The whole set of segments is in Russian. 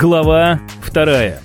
Глава вторая.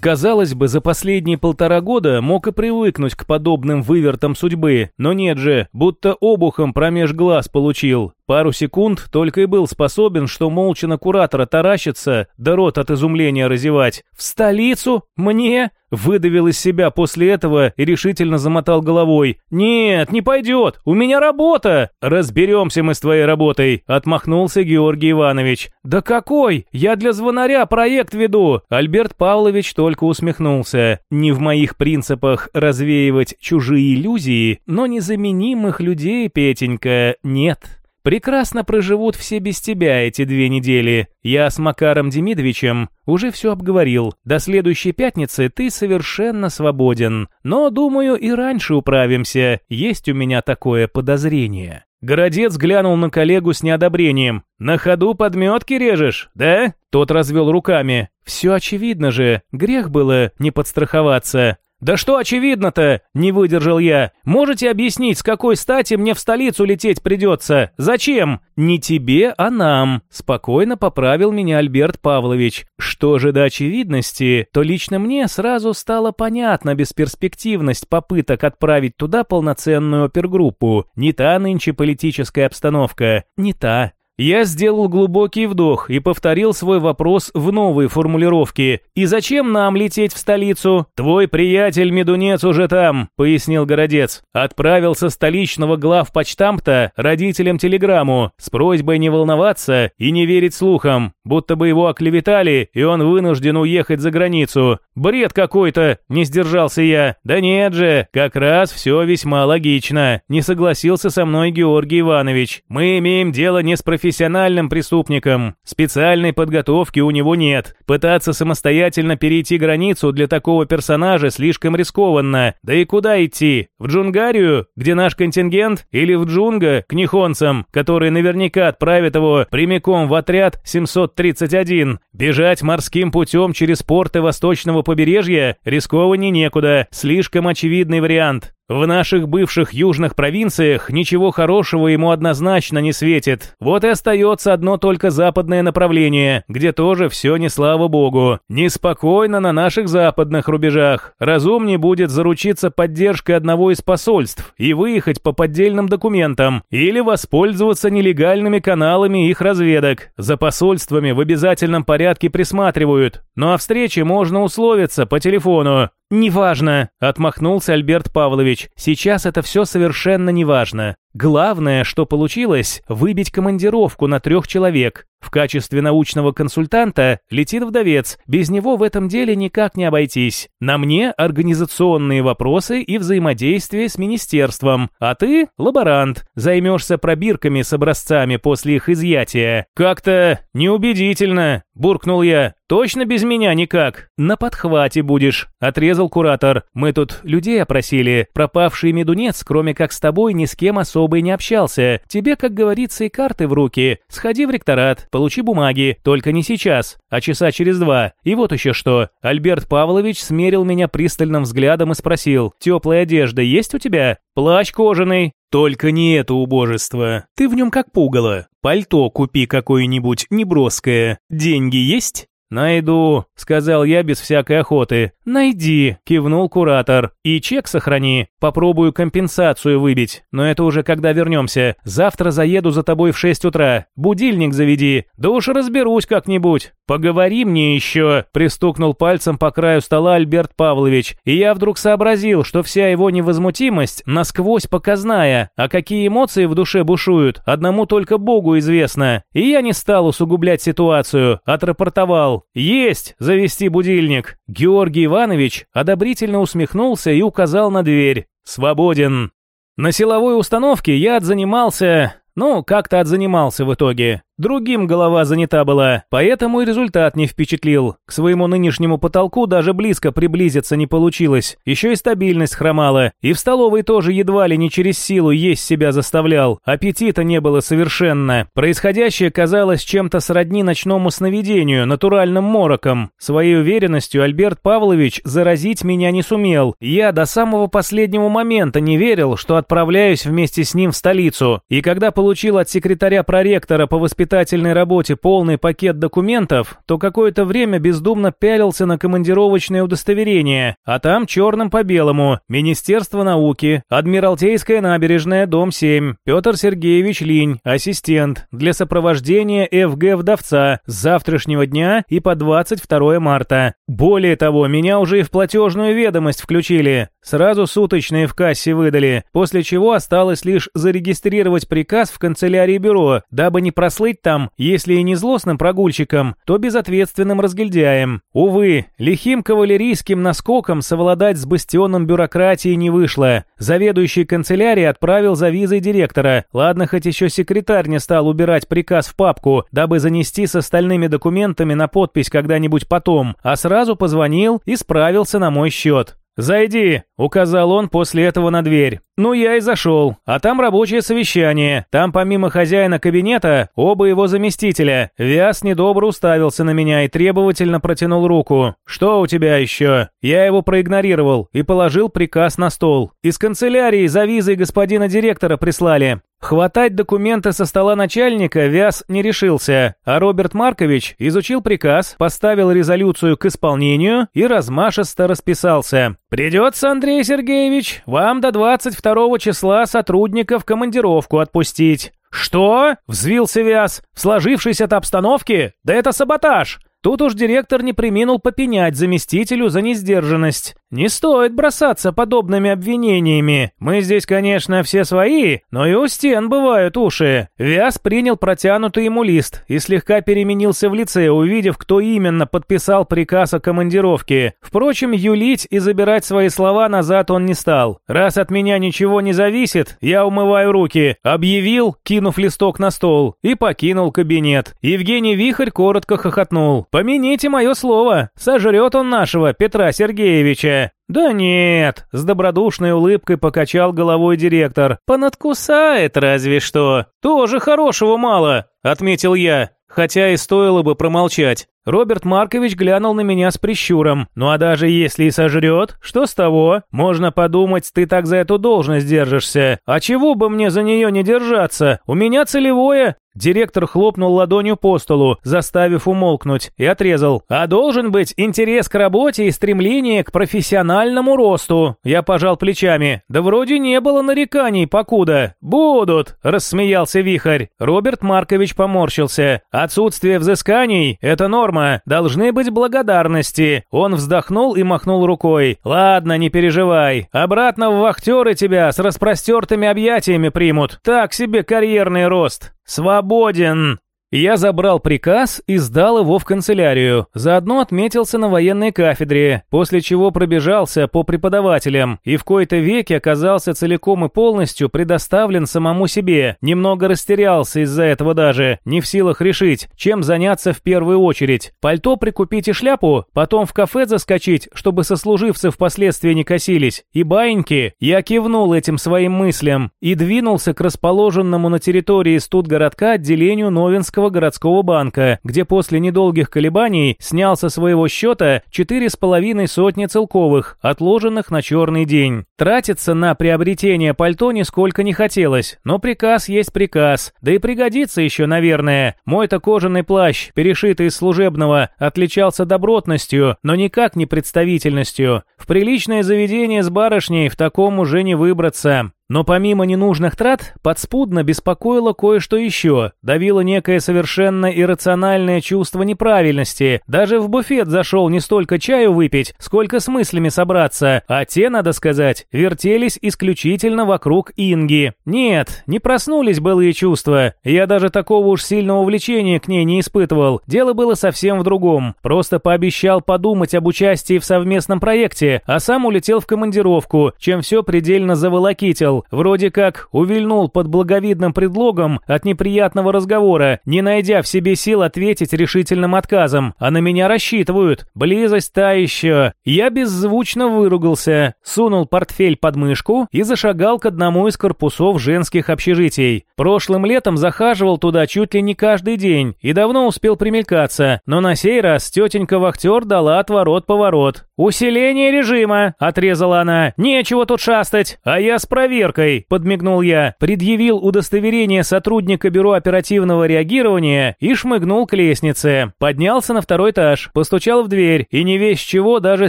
Казалось бы, за последние полтора года мог и привыкнуть к подобным вывертам судьбы, но нет же, будто обухом промеж глаз получил. Пару секунд только и был способен, что молча на куратора таращиться, да рот от изумления разевать. «В столицу? Мне?» Выдавил из себя после этого и решительно замотал головой. «Нет, не пойдет, у меня работа!» «Разберемся мы с твоей работой», — отмахнулся Георгий Иванович. «Да какой? Я для звонаря проект веду!» Альберт Павлович только усмехнулся. «Не в моих принципах развеивать чужие иллюзии, но незаменимых людей, Петенька, нет». Прекрасно проживут все без тебя эти две недели. Я с Макаром Демидовичем уже все обговорил. До следующей пятницы ты совершенно свободен. Но, думаю, и раньше управимся. Есть у меня такое подозрение». Городец глянул на коллегу с неодобрением. «На ходу подметки режешь, да?» Тот развел руками. «Все очевидно же. Грех было не подстраховаться. «Да что очевидно-то?» – не выдержал я. «Можете объяснить, с какой стати мне в столицу лететь придется? Зачем?» «Не тебе, а нам», – спокойно поправил меня Альберт Павлович. Что же до очевидности, то лично мне сразу стало понятна бесперспективность попыток отправить туда полноценную опергруппу. Не та нынче политическая обстановка, не та. Я сделал глубокий вдох и повторил свой вопрос в новой формулировке. «И зачем нам лететь в столицу? Твой приятель Медунец уже там», — пояснил Городец. Отправился столичного главпочтамта родителям телеграмму с просьбой не волноваться и не верить слухам, будто бы его оклеветали, и он вынужден уехать за границу. «Бред какой-то!» — не сдержался я. «Да нет же, как раз все весьма логично», — не согласился со мной Георгий Иванович. «Мы имеем дело не с профессионалом, профессиональным преступником. Специальной подготовки у него нет. Пытаться самостоятельно перейти границу для такого персонажа слишком рискованно. Да и куда идти? В Джунгарию, где наш контингент, или в Джунга, к нихонцам, которые наверняка отправят его прямиком в отряд 731? Бежать морским путем через порты восточного побережья рискованнее некуда. Слишком очевидный вариант. В наших бывших южных провинциях ничего хорошего ему однозначно не светит. Вот и остается одно только западное направление, где тоже все не слава богу. Неспокойно на наших западных рубежах. Разумнее будет заручиться поддержкой одного из посольств и выехать по поддельным документам или воспользоваться нелегальными каналами их разведок. За посольствами в обязательном порядке присматривают. Ну а встрече можно условиться по телефону. «Неважно», — отмахнулся Альберт Павлович. «Сейчас это все совершенно неважно. Главное, что получилось, выбить командировку на трех человек. В качестве научного консультанта летит вдовец, без него в этом деле никак не обойтись. На мне организационные вопросы и взаимодействие с министерством, а ты, лаборант, займешься пробирками с образцами после их изъятия. Как-то неубедительно, буркнул я. Точно без меня никак. На подхвате будешь, отрезал куратор. Мы тут людей опросили. Пропавший медунец, кроме как с тобой, ни с кем особо особо и не общался. Тебе, как говорится, и карты в руки. Сходи в ректорат, получи бумаги, только не сейчас, а часа через два. И вот еще что. Альберт Павлович смерил меня пристальным взглядом и спросил, «Теплая одежда есть у тебя? Плащ кожаный?» «Только не это убожество. Ты в нем как пугало. Пальто купи какое-нибудь неброское. Деньги есть?» «Найду», — сказал я без всякой охоты. «Найди», — кивнул куратор. «И чек сохрани. Попробую компенсацию выбить. Но это уже когда вернемся. Завтра заеду за тобой в шесть утра. Будильник заведи. Да уж разберусь как-нибудь». «Поговори мне еще», — пристукнул пальцем по краю стола Альберт Павлович. И я вдруг сообразил, что вся его невозмутимость насквозь показная, а какие эмоции в душе бушуют, одному только Богу известно. И я не стал усугублять ситуацию, отрапортовал. «Есть! Завести будильник!» Георгий Иванович одобрительно усмехнулся и указал на дверь. «Свободен!» На силовой установке я отзанимался... Ну, как-то отзанимался в итоге. Другим голова занята была, поэтому и результат не впечатлил. К своему нынешнему потолку даже близко приблизиться не получилось. Еще и стабильность хромала. И в столовой тоже едва ли не через силу есть себя заставлял. Аппетита не было совершенно. Происходящее казалось чем-то сродни ночному сновидению, натуральным мороком. Своей уверенностью Альберт Павлович заразить меня не сумел. Я до самого последнего момента не верил, что отправляюсь вместе с ним в столицу. И когда получил от секретаря проректора по воспитательной работе полный пакет документов, то какое-то время бездумно пялился на командировочное удостоверение, а там черным по белому Министерство науки, Адмиралтейская набережная, дом 7, Петр Сергеевич Линь, ассистент, для сопровождения ФГ вдовца с завтрашнего дня и по 22 марта. Более того, меня уже и в платежную ведомость включили. Сразу суточные в кассе выдали, после чего осталось лишь зарегистрировать приказ в канцелярии бюро, дабы не прослыть там, если и не злостным прогульщиком, то безответственным разгильдяем. Увы, лихим кавалерийским наскоком совладать с бастионом бюрократии не вышло. Заведующий канцелярией отправил за визой директора. Ладно, хоть еще секретарь не стал убирать приказ в папку, дабы занести с остальными документами на подпись когда-нибудь потом, а сразу позвонил и справился на мой счет. «Зайди», — указал он после этого на дверь. Ну, я и зашел. А там рабочее совещание. Там помимо хозяина кабинета, оба его заместителя. Вяз недобро уставился на меня и требовательно протянул руку. «Что у тебя еще?» Я его проигнорировал и положил приказ на стол. Из канцелярии за визой господина директора прислали. Хватать документы со стола начальника Вяз не решился, а Роберт Маркович изучил приказ, поставил резолюцию к исполнению и размашисто расписался. «Придется, Андрей Сергеевич, вам до 22 числа сотрудников командировку отпустить». «Что?» – взвился Вяз. «В сложившейся-то обстановке? Да это саботаж!» Тут уж директор не приминул попенять заместителю за несдержанность. Не стоит бросаться подобными обвинениями. Мы здесь, конечно, все свои, но и у стен бывают уши. Вяз принял протянутый ему лист и слегка переменился в лице, увидев, кто именно подписал приказ о командировке. Впрочем, юлить и забирать свои слова назад он не стал. Раз от меня ничего не зависит, я умываю руки. Объявил, кинув листок на стол, и покинул кабинет. Евгений Вихарь коротко хохотнул. «Помяните мое слово, сожрет он нашего Петра Сергеевича». «Да нет», — с добродушной улыбкой покачал головой директор. «Понадкусает разве что. Тоже хорошего мало», — отметил я. Хотя и стоило бы промолчать. Роберт Маркович глянул на меня с прищуром. «Ну а даже если и сожрет, что с того? Можно подумать, ты так за эту должность держишься. А чего бы мне за нее не держаться? У меня целевое Директор хлопнул ладонью по столу, заставив умолкнуть, и отрезал. «А должен быть интерес к работе и стремление к профессиональному росту». Я пожал плечами. «Да вроде не было нареканий, покуда». «Будут», — рассмеялся Вихарь. Роберт Маркович поморщился. «Отсутствие взысканий — это норма. Должны быть благодарности». Он вздохнул и махнул рукой. «Ладно, не переживай. Обратно в вахтеры тебя с распростертыми объятиями примут. Так себе карьерный рост». «Свободен!» Я забрал приказ и сдал его в канцелярию. Заодно отметился на военной кафедре, после чего пробежался по преподавателям и в кои-то веке оказался целиком и полностью предоставлен самому себе. Немного растерялся из-за этого даже, не в силах решить, чем заняться в первую очередь. Пальто прикупить и шляпу, потом в кафе заскочить, чтобы сослуживцы впоследствии не косились. И баиньки. Я кивнул этим своим мыслям и двинулся к расположенному на территории студгородка отделению Новинска Московского городского банка, где после недолгих колебаний снял со своего счета четыре с половиной сотни целковых, отложенных на черный день. Тратиться на приобретение пальто нисколько не хотелось, но приказ есть приказ, да и пригодится еще, наверное. Мой-то кожаный плащ, перешитый из служебного, отличался добротностью, но никак не представительностью. В приличное заведение с барышней в таком уже не выбраться. Но помимо ненужных трат, подспудно беспокоило кое-что еще. Давило некое совершенно иррациональное чувство неправильности. Даже в буфет зашел не столько чаю выпить, сколько с мыслями собраться. А те, надо сказать, вертелись исключительно вокруг Инги. Нет, не проснулись былые чувства. Я даже такого уж сильного влечения к ней не испытывал. Дело было совсем в другом. Просто пообещал подумать об участии в совместном проекте, а сам улетел в командировку, чем все предельно заволокитил. Вроде как увильнул под благовидным предлогом от неприятного разговора, не найдя в себе сил ответить решительным отказом. А на меня рассчитывают. Близость та еще. Я беззвучно выругался, сунул портфель под мышку и зашагал к одному из корпусов женских общежитий. Прошлым летом захаживал туда чуть ли не каждый день и давно успел примелькаться, но на сей раз тетенька-вахтер дала отворот-поворот. «Усиление режима!» – отрезала она. «Нечего тут шастать!» «А я с проверкой!» – подмигнул я. Предъявил удостоверение сотрудника бюро оперативного реагирования и шмыгнул к лестнице. Поднялся на второй этаж, постучал в дверь, и не весь чего даже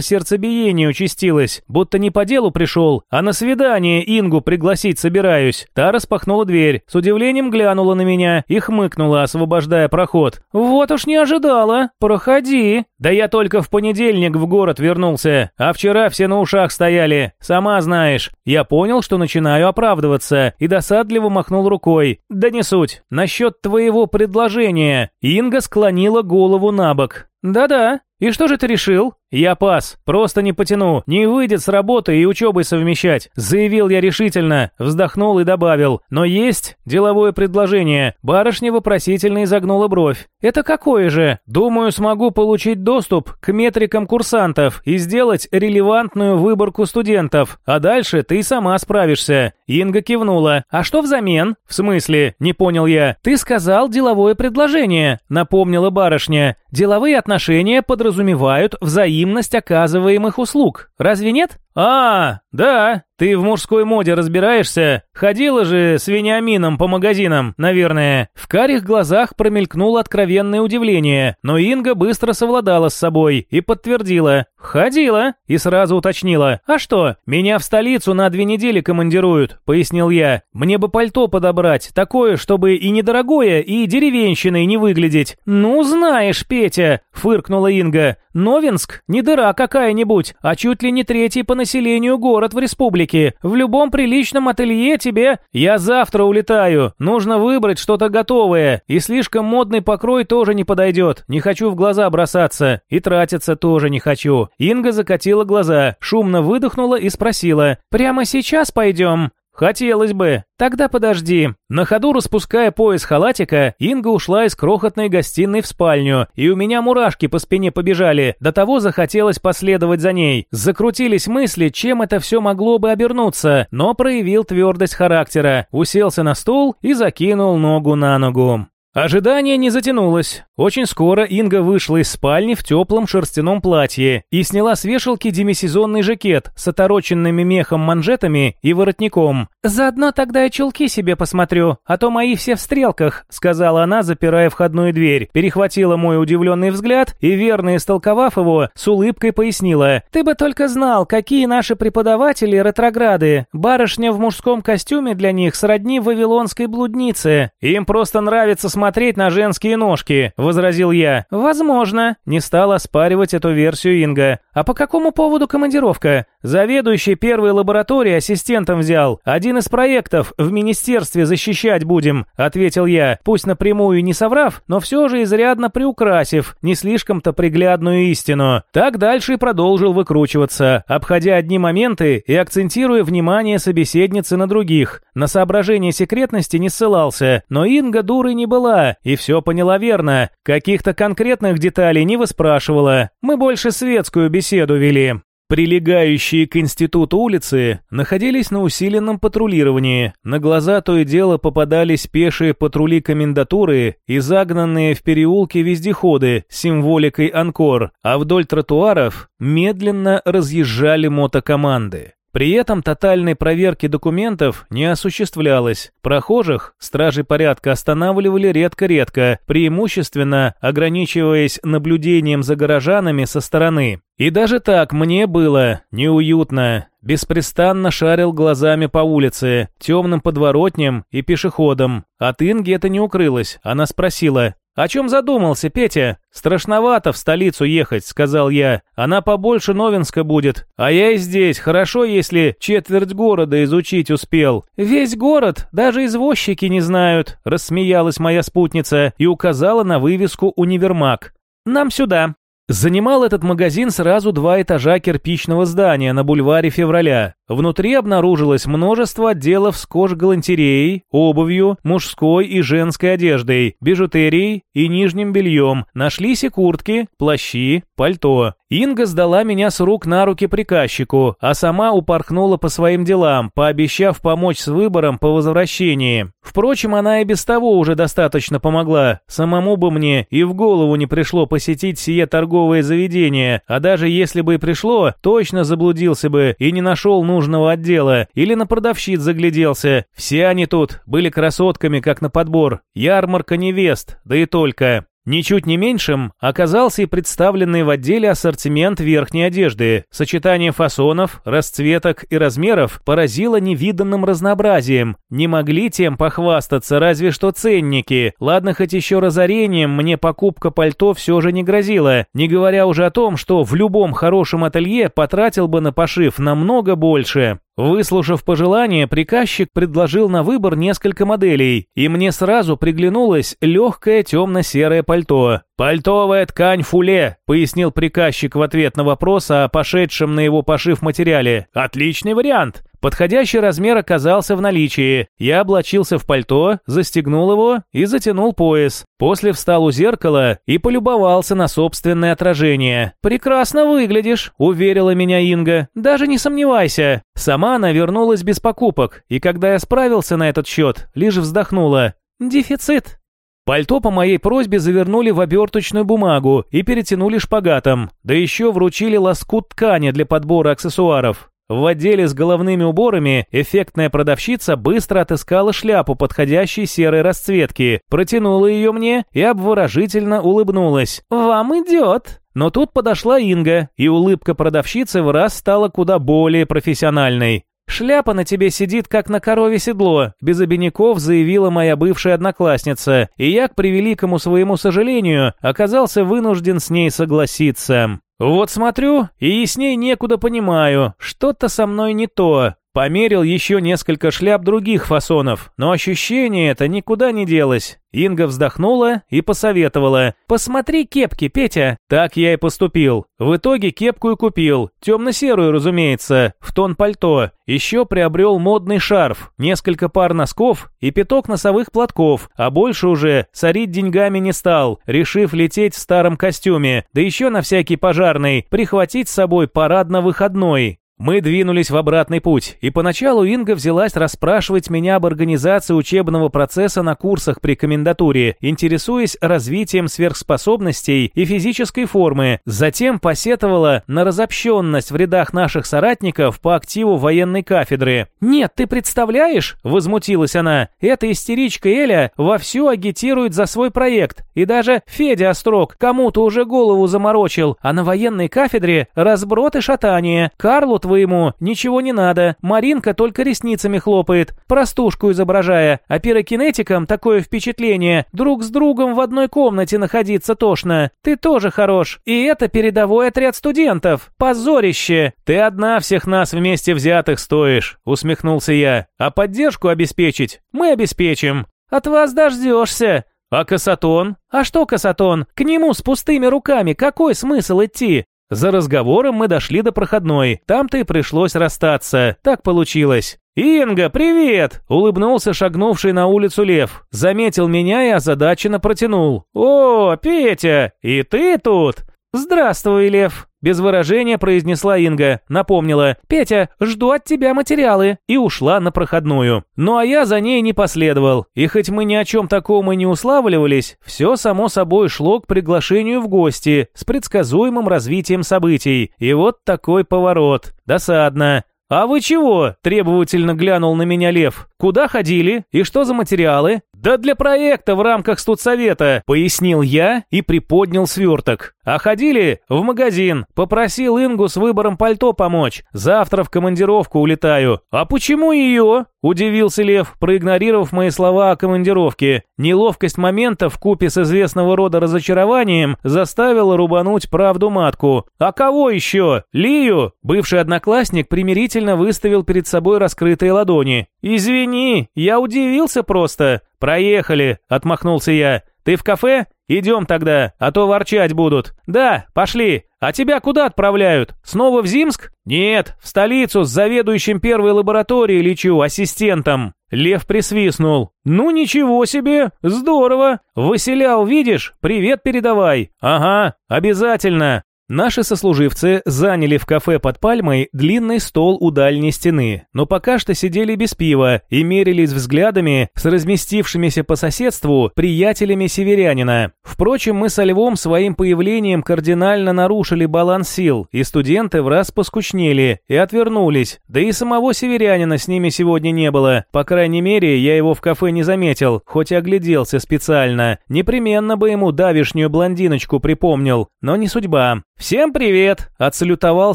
сердцебиение участилось, будто не по делу пришел, а на свидание Ингу пригласить собираюсь. Та распахнула дверь, с удивлением глянула на меня и хмыкнула, освобождая проход. «Вот уж не ожидала! Проходи!» «Да я только в понедельник в город вернулся вернулся, а вчера все на ушах стояли. Сама знаешь. Я понял, что начинаю оправдываться, и досадливо махнул рукой. Да не суть. Насчет твоего предложения. Инга склонила голову на бок. «Да-да. И что же ты решил?» «Я пас. Просто не потяну. Не выйдет с работы и учебой совмещать», — заявил я решительно, вздохнул и добавил. «Но есть деловое предложение». Барышня вопросительно изогнула бровь. «Это какое же?» «Думаю, смогу получить доступ к метрикам курсантов и сделать релевантную выборку студентов. А дальше ты сама справишься». Инга кивнула. «А что взамен?» «В смысле?» — не понял я. «Ты сказал деловое предложение», — напомнила барышня. «Деловые отношения подразумевают взаимодействие взаимность оказываемых услуг. Разве нет? А, да, ты в мужской моде разбираешься? Ходила же с Вениамином по магазинам, наверное. В карих глазах промелькнуло откровенное удивление, но Инга быстро совладала с собой и подтвердила. Ходила и сразу уточнила. А что, меня в столицу на две недели командируют, пояснил я. Мне бы пальто подобрать, такое, чтобы и недорогое, и деревенщиной не выглядеть. Ну, знаешь, Петя, фыркнула Инга. Новинск не дыра какая-нибудь, а чуть ли не третий по населению город в республике. В любом приличном ателье тебе... Я завтра улетаю. Нужно выбрать что-то готовое. И слишком модный покрой тоже не подойдет. Не хочу в глаза бросаться. И тратиться тоже не хочу. Инга закатила глаза, шумно выдохнула и спросила. «Прямо сейчас пойдем?» «Хотелось бы. Тогда подожди». На ходу распуская пояс халатика, Инга ушла из крохотной гостиной в спальню, и у меня мурашки по спине побежали, до того захотелось последовать за ней. Закрутились мысли, чем это все могло бы обернуться, но проявил твердость характера, уселся на стул и закинул ногу на ногу. Ожидание не затянулось. Очень скоро Инга вышла из спальни в теплом шерстяном платье и сняла с вешалки демисезонный жакет с отороченными мехом манжетами и воротником. «Заодно тогда и чулки себе посмотрю, а то мои все в стрелках», сказала она, запирая входную дверь. Перехватила мой удивленный взгляд и, верно истолковав его, с улыбкой пояснила. «Ты бы только знал, какие наши преподаватели ретрограды. Барышня в мужском костюме для них сродни вавилонской блуднице. Им просто нравится смотреть смотреть на женские ножки», — возразил я. «Возможно». Не стала оспаривать эту версию Инга. «А по какому поводу командировка? Заведующий первой лаборатории ассистентом взял. Один из проектов в министерстве защищать будем», — ответил я, пусть напрямую не соврав, но все же изрядно приукрасив не слишком-то приглядную истину. Так дальше и продолжил выкручиваться, обходя одни моменты и акцентируя внимание собеседницы на других. На соображение секретности не ссылался, но Инга дурой не была, была и все поняла верно. Каких-то конкретных деталей не выспрашивала. Мы больше светскую беседу вели. Прилегающие к институту улицы находились на усиленном патрулировании. На глаза то и дело попадались пешие патрули комендатуры и загнанные в переулки вездеходы с символикой «Анкор», а вдоль тротуаров медленно разъезжали мотокоманды. При этом тотальной проверки документов не осуществлялось. Прохожих стражи порядка останавливали редко-редко, преимущественно ограничиваясь наблюдением за горожанами со стороны. И даже так мне было неуютно. Беспрестанно шарил глазами по улице, темным подворотням и пешеходам. От Инги это не укрылось. Она спросила, «О чем задумался, Петя? Страшновато в столицу ехать», — сказал я. «Она побольше Новинска будет. А я и здесь. Хорошо, если четверть города изучить успел». «Весь город, даже извозчики не знают», — рассмеялась моя спутница и указала на вывеску «Универмаг». «Нам сюда». Занимал этот магазин сразу два этажа кирпичного здания на бульваре Февраля. Внутри обнаружилось множество отделов с кожгалантереей, обувью, мужской и женской одеждой, бижутерией и нижним бельем. Нашлись и куртки, плащи, пальто. Инга сдала меня с рук на руки приказчику, а сама упорхнула по своим делам, пообещав помочь с выбором по возвращении. Впрочем, она и без того уже достаточно помогла. Самому бы мне и в голову не пришло посетить сие торговое заведение, а даже если бы и пришло, точно заблудился бы и не нашел нужного отдела, или на продавщиц загляделся. Все они тут были красотками, как на подбор. Ярмарка невест, да и только. Ничуть не меньшим оказался и представленный в отделе ассортимент верхней одежды. Сочетание фасонов, расцветок и размеров поразило невиданным разнообразием. Не могли тем похвастаться разве что ценники. Ладно, хоть еще разорением мне покупка пальто все же не грозила, не говоря уже о том, что в любом хорошем ателье потратил бы на пошив намного больше. Выслушав пожелание, приказчик предложил на выбор несколько моделей, и мне сразу приглянулось легкое темно-серое пальто. «Пальтовая ткань фуле», — пояснил приказчик в ответ на вопрос о пошедшем на его пошив материале. «Отличный вариант. Подходящий размер оказался в наличии. Я облачился в пальто, застегнул его и затянул пояс. После встал у зеркала и полюбовался на собственное отражение. «Прекрасно выглядишь», — уверила меня Инга. «Даже не сомневайся». Сама она вернулась без покупок, и когда я справился на этот счет, лишь вздохнула. «Дефицит». Пальто по моей просьбе завернули в оберточную бумагу и перетянули шпагатом, да еще вручили лоскут ткани для подбора аксессуаров. В отделе с головными уборами эффектная продавщица быстро отыскала шляпу подходящей серой расцветки, протянула ее мне и обворожительно улыбнулась. «Вам идет!» Но тут подошла Инга, и улыбка продавщицы в раз стала куда более профессиональной. «Шляпа на тебе сидит, как на корове седло», — без обиняков заявила моя бывшая одноклассница, и я, к превеликому своему сожалению, оказался вынужден с ней согласиться. Вот смотрю и ясней некуда понимаю, что-то со мной не то. Померил еще несколько шляп других фасонов, но ощущение это никуда не делось. Инга вздохнула и посоветовала. «Посмотри кепки, Петя». Так я и поступил. В итоге кепку и купил. Темно-серую, разумеется, в тон пальто. Еще приобрел модный шарф, несколько пар носков и пяток носовых платков, а больше уже сорить деньгами не стал, решив лететь в старом костюме, да еще на всякий пожарный, прихватить с собой парадно-выходной. Мы двинулись в обратный путь, и поначалу Инга взялась расспрашивать меня об организации учебного процесса на курсах при комендатуре, интересуясь развитием сверхспособностей и физической формы. Затем посетовала на разобщенность в рядах наших соратников по активу военной кафедры. «Нет, ты представляешь?» – возмутилась она. «Эта истеричка Эля вовсю агитирует за свой проект, и даже Федя Острог кому-то уже голову заморочил, а на военной кафедре разброд и шатание. Карлу твоему ничего не надо, Маринка только ресницами хлопает, простушку изображая, а пирокинетикам такое впечатление, друг с другом в одной комнате находиться тошно. Ты тоже хорош, и это передовой отряд студентов. Позорище! Ты одна всех нас вместе взятых стоишь, усмехнулся я. А поддержку обеспечить мы обеспечим. От вас дождешься. А Касатон? А что Касатон? К нему с пустыми руками какой смысл идти? За разговором мы дошли до проходной. Там-то и пришлось расстаться. Так получилось. «Инга, привет!» – улыбнулся шагнувший на улицу Лев. Заметил меня и озадаченно протянул. «О, Петя, и ты тут?» «Здравствуй, Лев!» Без выражения произнесла Инга, напомнила «Петя, жду от тебя материалы» и ушла на проходную. Ну а я за ней не последовал, и хоть мы ни о чем таком и не уславливались, все само собой шло к приглашению в гости с предсказуемым развитием событий. И вот такой поворот. Досадно. «А вы чего?» – требовательно глянул на меня Лев. «Куда ходили? И что за материалы?» «Да для проекта в рамках студсовета», – пояснил я и приподнял сверток. «А ходили в магазин. Попросил Ингу с выбором пальто помочь. Завтра в командировку улетаю». «А почему ее?» – удивился Лев, проигнорировав мои слова о командировке. Неловкость момента в купе с известного рода разочарованием заставила рубануть правду матку. «А кого еще? Лию?» Бывший одноклассник примирительно выставил перед собой раскрытые ладони. «Извини, я удивился просто. Проехали», — отмахнулся я. Ты в кафе? Идем тогда, а то ворчать будут. Да, пошли. А тебя куда отправляют? Снова в Зимск? Нет, в столицу с заведующим первой лабораторией лечу, ассистентом. Лев присвистнул. «Ну ничего себе! Здорово! Выселял, видишь? Привет передавай!» «Ага, обязательно!» Наши сослуживцы заняли в кафе под пальмой длинный стол у дальней стены, но пока что сидели без пива и мерились взглядами с разместившимися по соседству приятелями северянина. Впрочем, мы со Львом своим появлением кардинально нарушили баланс сил, и студенты в раз поскучнели и отвернулись, да и самого северянина с ними сегодня не было. По крайней мере, я его в кафе не заметил, хоть и огляделся специально. Непременно бы ему давишнюю блондиночку припомнил, но не судьба. «Всем привет!» – отсалютовал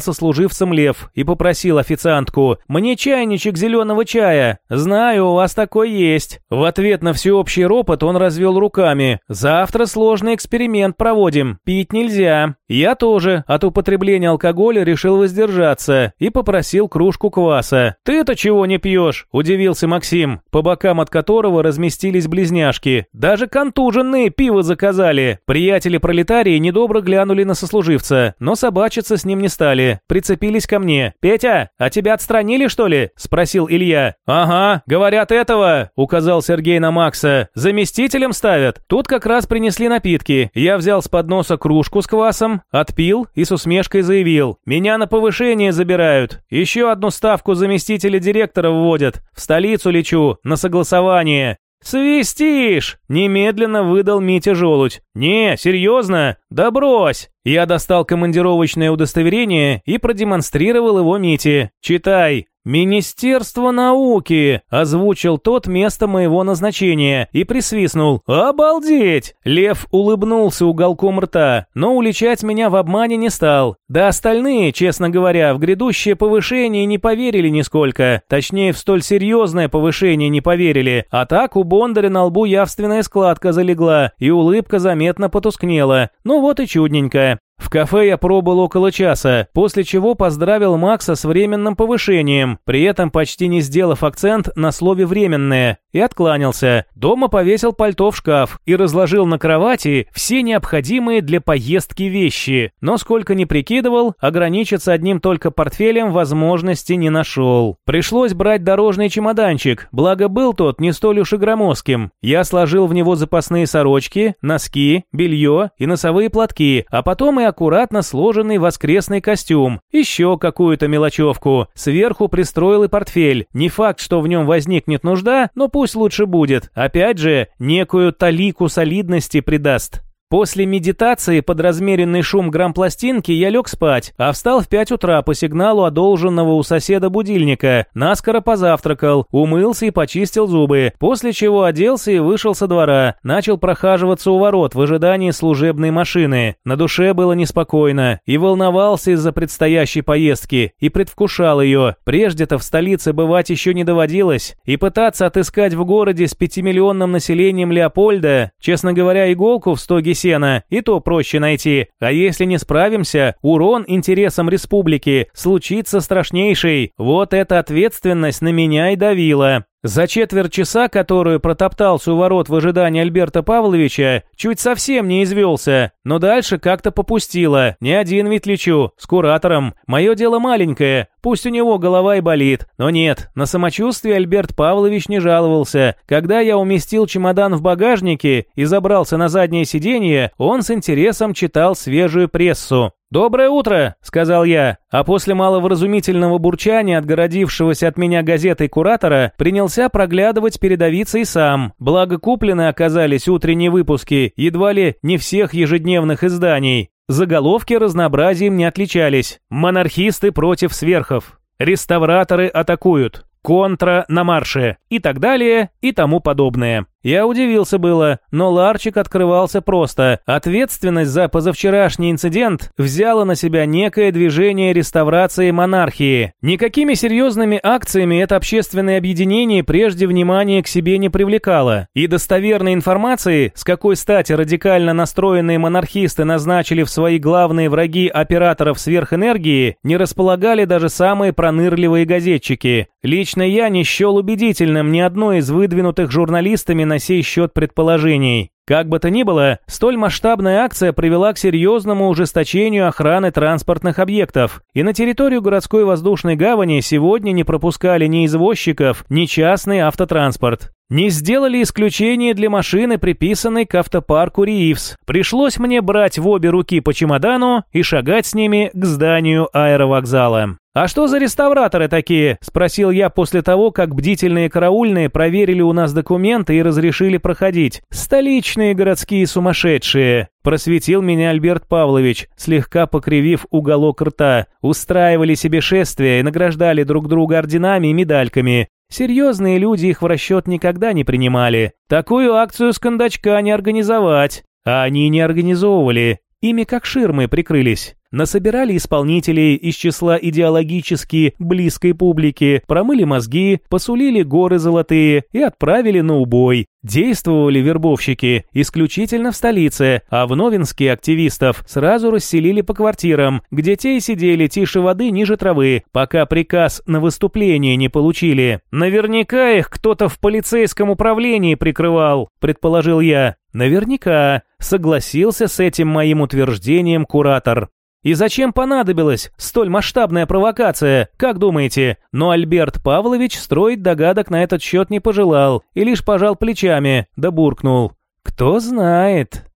сослуживцем Лев и попросил официантку. «Мне чайничек зеленого чая. Знаю, у вас такой есть». В ответ на всеобщий ропот он развел руками. «Завтра сложный эксперимент проводим. Пить нельзя». Я тоже от употребления алкоголя решил воздержаться и попросил кружку кваса. «Ты-то чего не пьешь?» – удивился Максим, по бокам от которого разместились близняшки. «Даже контуженные пиво заказали». Приятели-пролетарии недобро глянули на сослуживца обидеться, но собачиться с ним не стали. Прицепились ко мне. «Петя, а тебя отстранили, что ли?» – спросил Илья. «Ага, говорят этого», – указал Сергей на Макса. «Заместителем ставят». Тут как раз принесли напитки. Я взял с подноса кружку с квасом, отпил и с усмешкой заявил. «Меня на повышение забирают. Еще одну ставку заместителя директора вводят. В столицу лечу, на согласование. «Свистишь!» – немедленно выдал Митя Желудь. «Не, серьезно? Да брось!» Я достал командировочное удостоверение и продемонстрировал его Мите. «Читай!» «Министерство науки!» – озвучил тот место моего назначения и присвистнул. «Обалдеть!» Лев улыбнулся уголком рта, но уличать меня в обмане не стал. Да остальные, честно говоря, в грядущее повышение не поверили нисколько. Точнее, в столь серьезное повышение не поверили. А так у Бондаря на лбу явственная складка залегла, и улыбка заметно потускнела. Ну вот и чудненько. В кафе я пробыл около часа, после чего поздравил Макса с временным повышением, при этом почти не сделав акцент на слове «временное», и откланялся. Дома повесил пальто в шкаф и разложил на кровати все необходимые для поездки вещи, но сколько ни прикидывал, ограничиться одним только портфелем возможности не нашел. Пришлось брать дорожный чемоданчик, благо был тот не столь уж и громоздким. Я сложил в него запасные сорочки, носки, белье и носовые платки, а потом и аккуратно сложенный воскресный костюм, еще какую-то мелочевку. Сверху пристроил и портфель. Не факт, что в нем возникнет нужда, но пусть лучше будет. Опять же, некую талику солидности придаст. После медитации под размеренный шум грампластинки я лег спать, а встал в 5 утра по сигналу одолженного у соседа будильника, наскоро позавтракал, умылся и почистил зубы, после чего оделся и вышел со двора, начал прохаживаться у ворот в ожидании служебной машины. На душе было неспокойно, и волновался из-за предстоящей поездки, и предвкушал ее. Прежде-то в столице бывать еще не доводилось, и пытаться отыскать в городе с пятимиллионным населением Леопольда, честно говоря, иголку в стоге сена, и то проще найти. А если не справимся, урон интересам республики случится страшнейший. Вот эта ответственность на меня и давила. За четверть часа, которую протоптался у ворот в ожидании Альберта Павловича, чуть совсем не извелся, но дальше как-то попустило. Не один ведь лечу, с куратором. Мое дело маленькое, пусть у него голова и болит. Но нет, на самочувствие Альберт Павлович не жаловался. Когда я уместил чемодан в багажнике и забрался на заднее сиденье, он с интересом читал свежую прессу. «Доброе утро», — сказал я, а после маловразумительного бурчания, отгородившегося от меня газетой куратора, принялся проглядывать передовицы сам. Благо куплены оказались утренние выпуски, едва ли не всех ежедневных изданий. Заголовки разнообразием не отличались. «Монархисты против сверхов», «Реставраторы атакуют», «Контра на марше» и так далее и тому подобное. Я удивился было, но ларчик открывался просто. Ответственность за позавчерашний инцидент взяла на себя некое движение реставрации монархии. Никакими серьезными акциями это общественное объединение прежде внимания к себе не привлекало. И достоверной информации, с какой стати радикально настроенные монархисты назначили в свои главные враги операторов сверхэнергии, не располагали даже самые пронырливые газетчики. Лично я не счел убедительным ни одно из выдвинутых журналистами на на сей счет предположений. Как бы то ни было, столь масштабная акция привела к серьезному ужесточению охраны транспортных объектов, и на территорию городской воздушной гавани сегодня не пропускали ни извозчиков, ни частный автотранспорт. Не сделали исключение для машины, приписанной к автопарку Риивс. Пришлось мне брать в обе руки по чемодану и шагать с ними к зданию аэровокзала. «А что за реставраторы такие?» – спросил я после того, как бдительные караульные проверили у нас документы и разрешили проходить. «Столичные городские сумасшедшие», – просветил меня Альберт Павлович, слегка покривив уголок рта. Устраивали себе шествия и награждали друг друга орденами и медальками. Серьезные люди их в расчет никогда не принимали. Такую акцию с кондачка не организовать. А они не организовывали. Ими как ширмы прикрылись. Насобирали исполнителей из числа идеологически близкой публики, промыли мозги, посулили горы золотые и отправили на убой. Действовали вербовщики исключительно в столице, а в Новинске активистов сразу расселили по квартирам, где те и сидели тише воды ниже травы, пока приказ на выступление не получили. Наверняка их кто-то в полицейском управлении прикрывал, предположил я. Наверняка согласился с этим моим утверждением куратор. И зачем понадобилась столь масштабная провокация, как думаете? Но Альберт Павлович строить догадок на этот счет не пожелал и лишь пожал плечами, да буркнул. «Кто знает».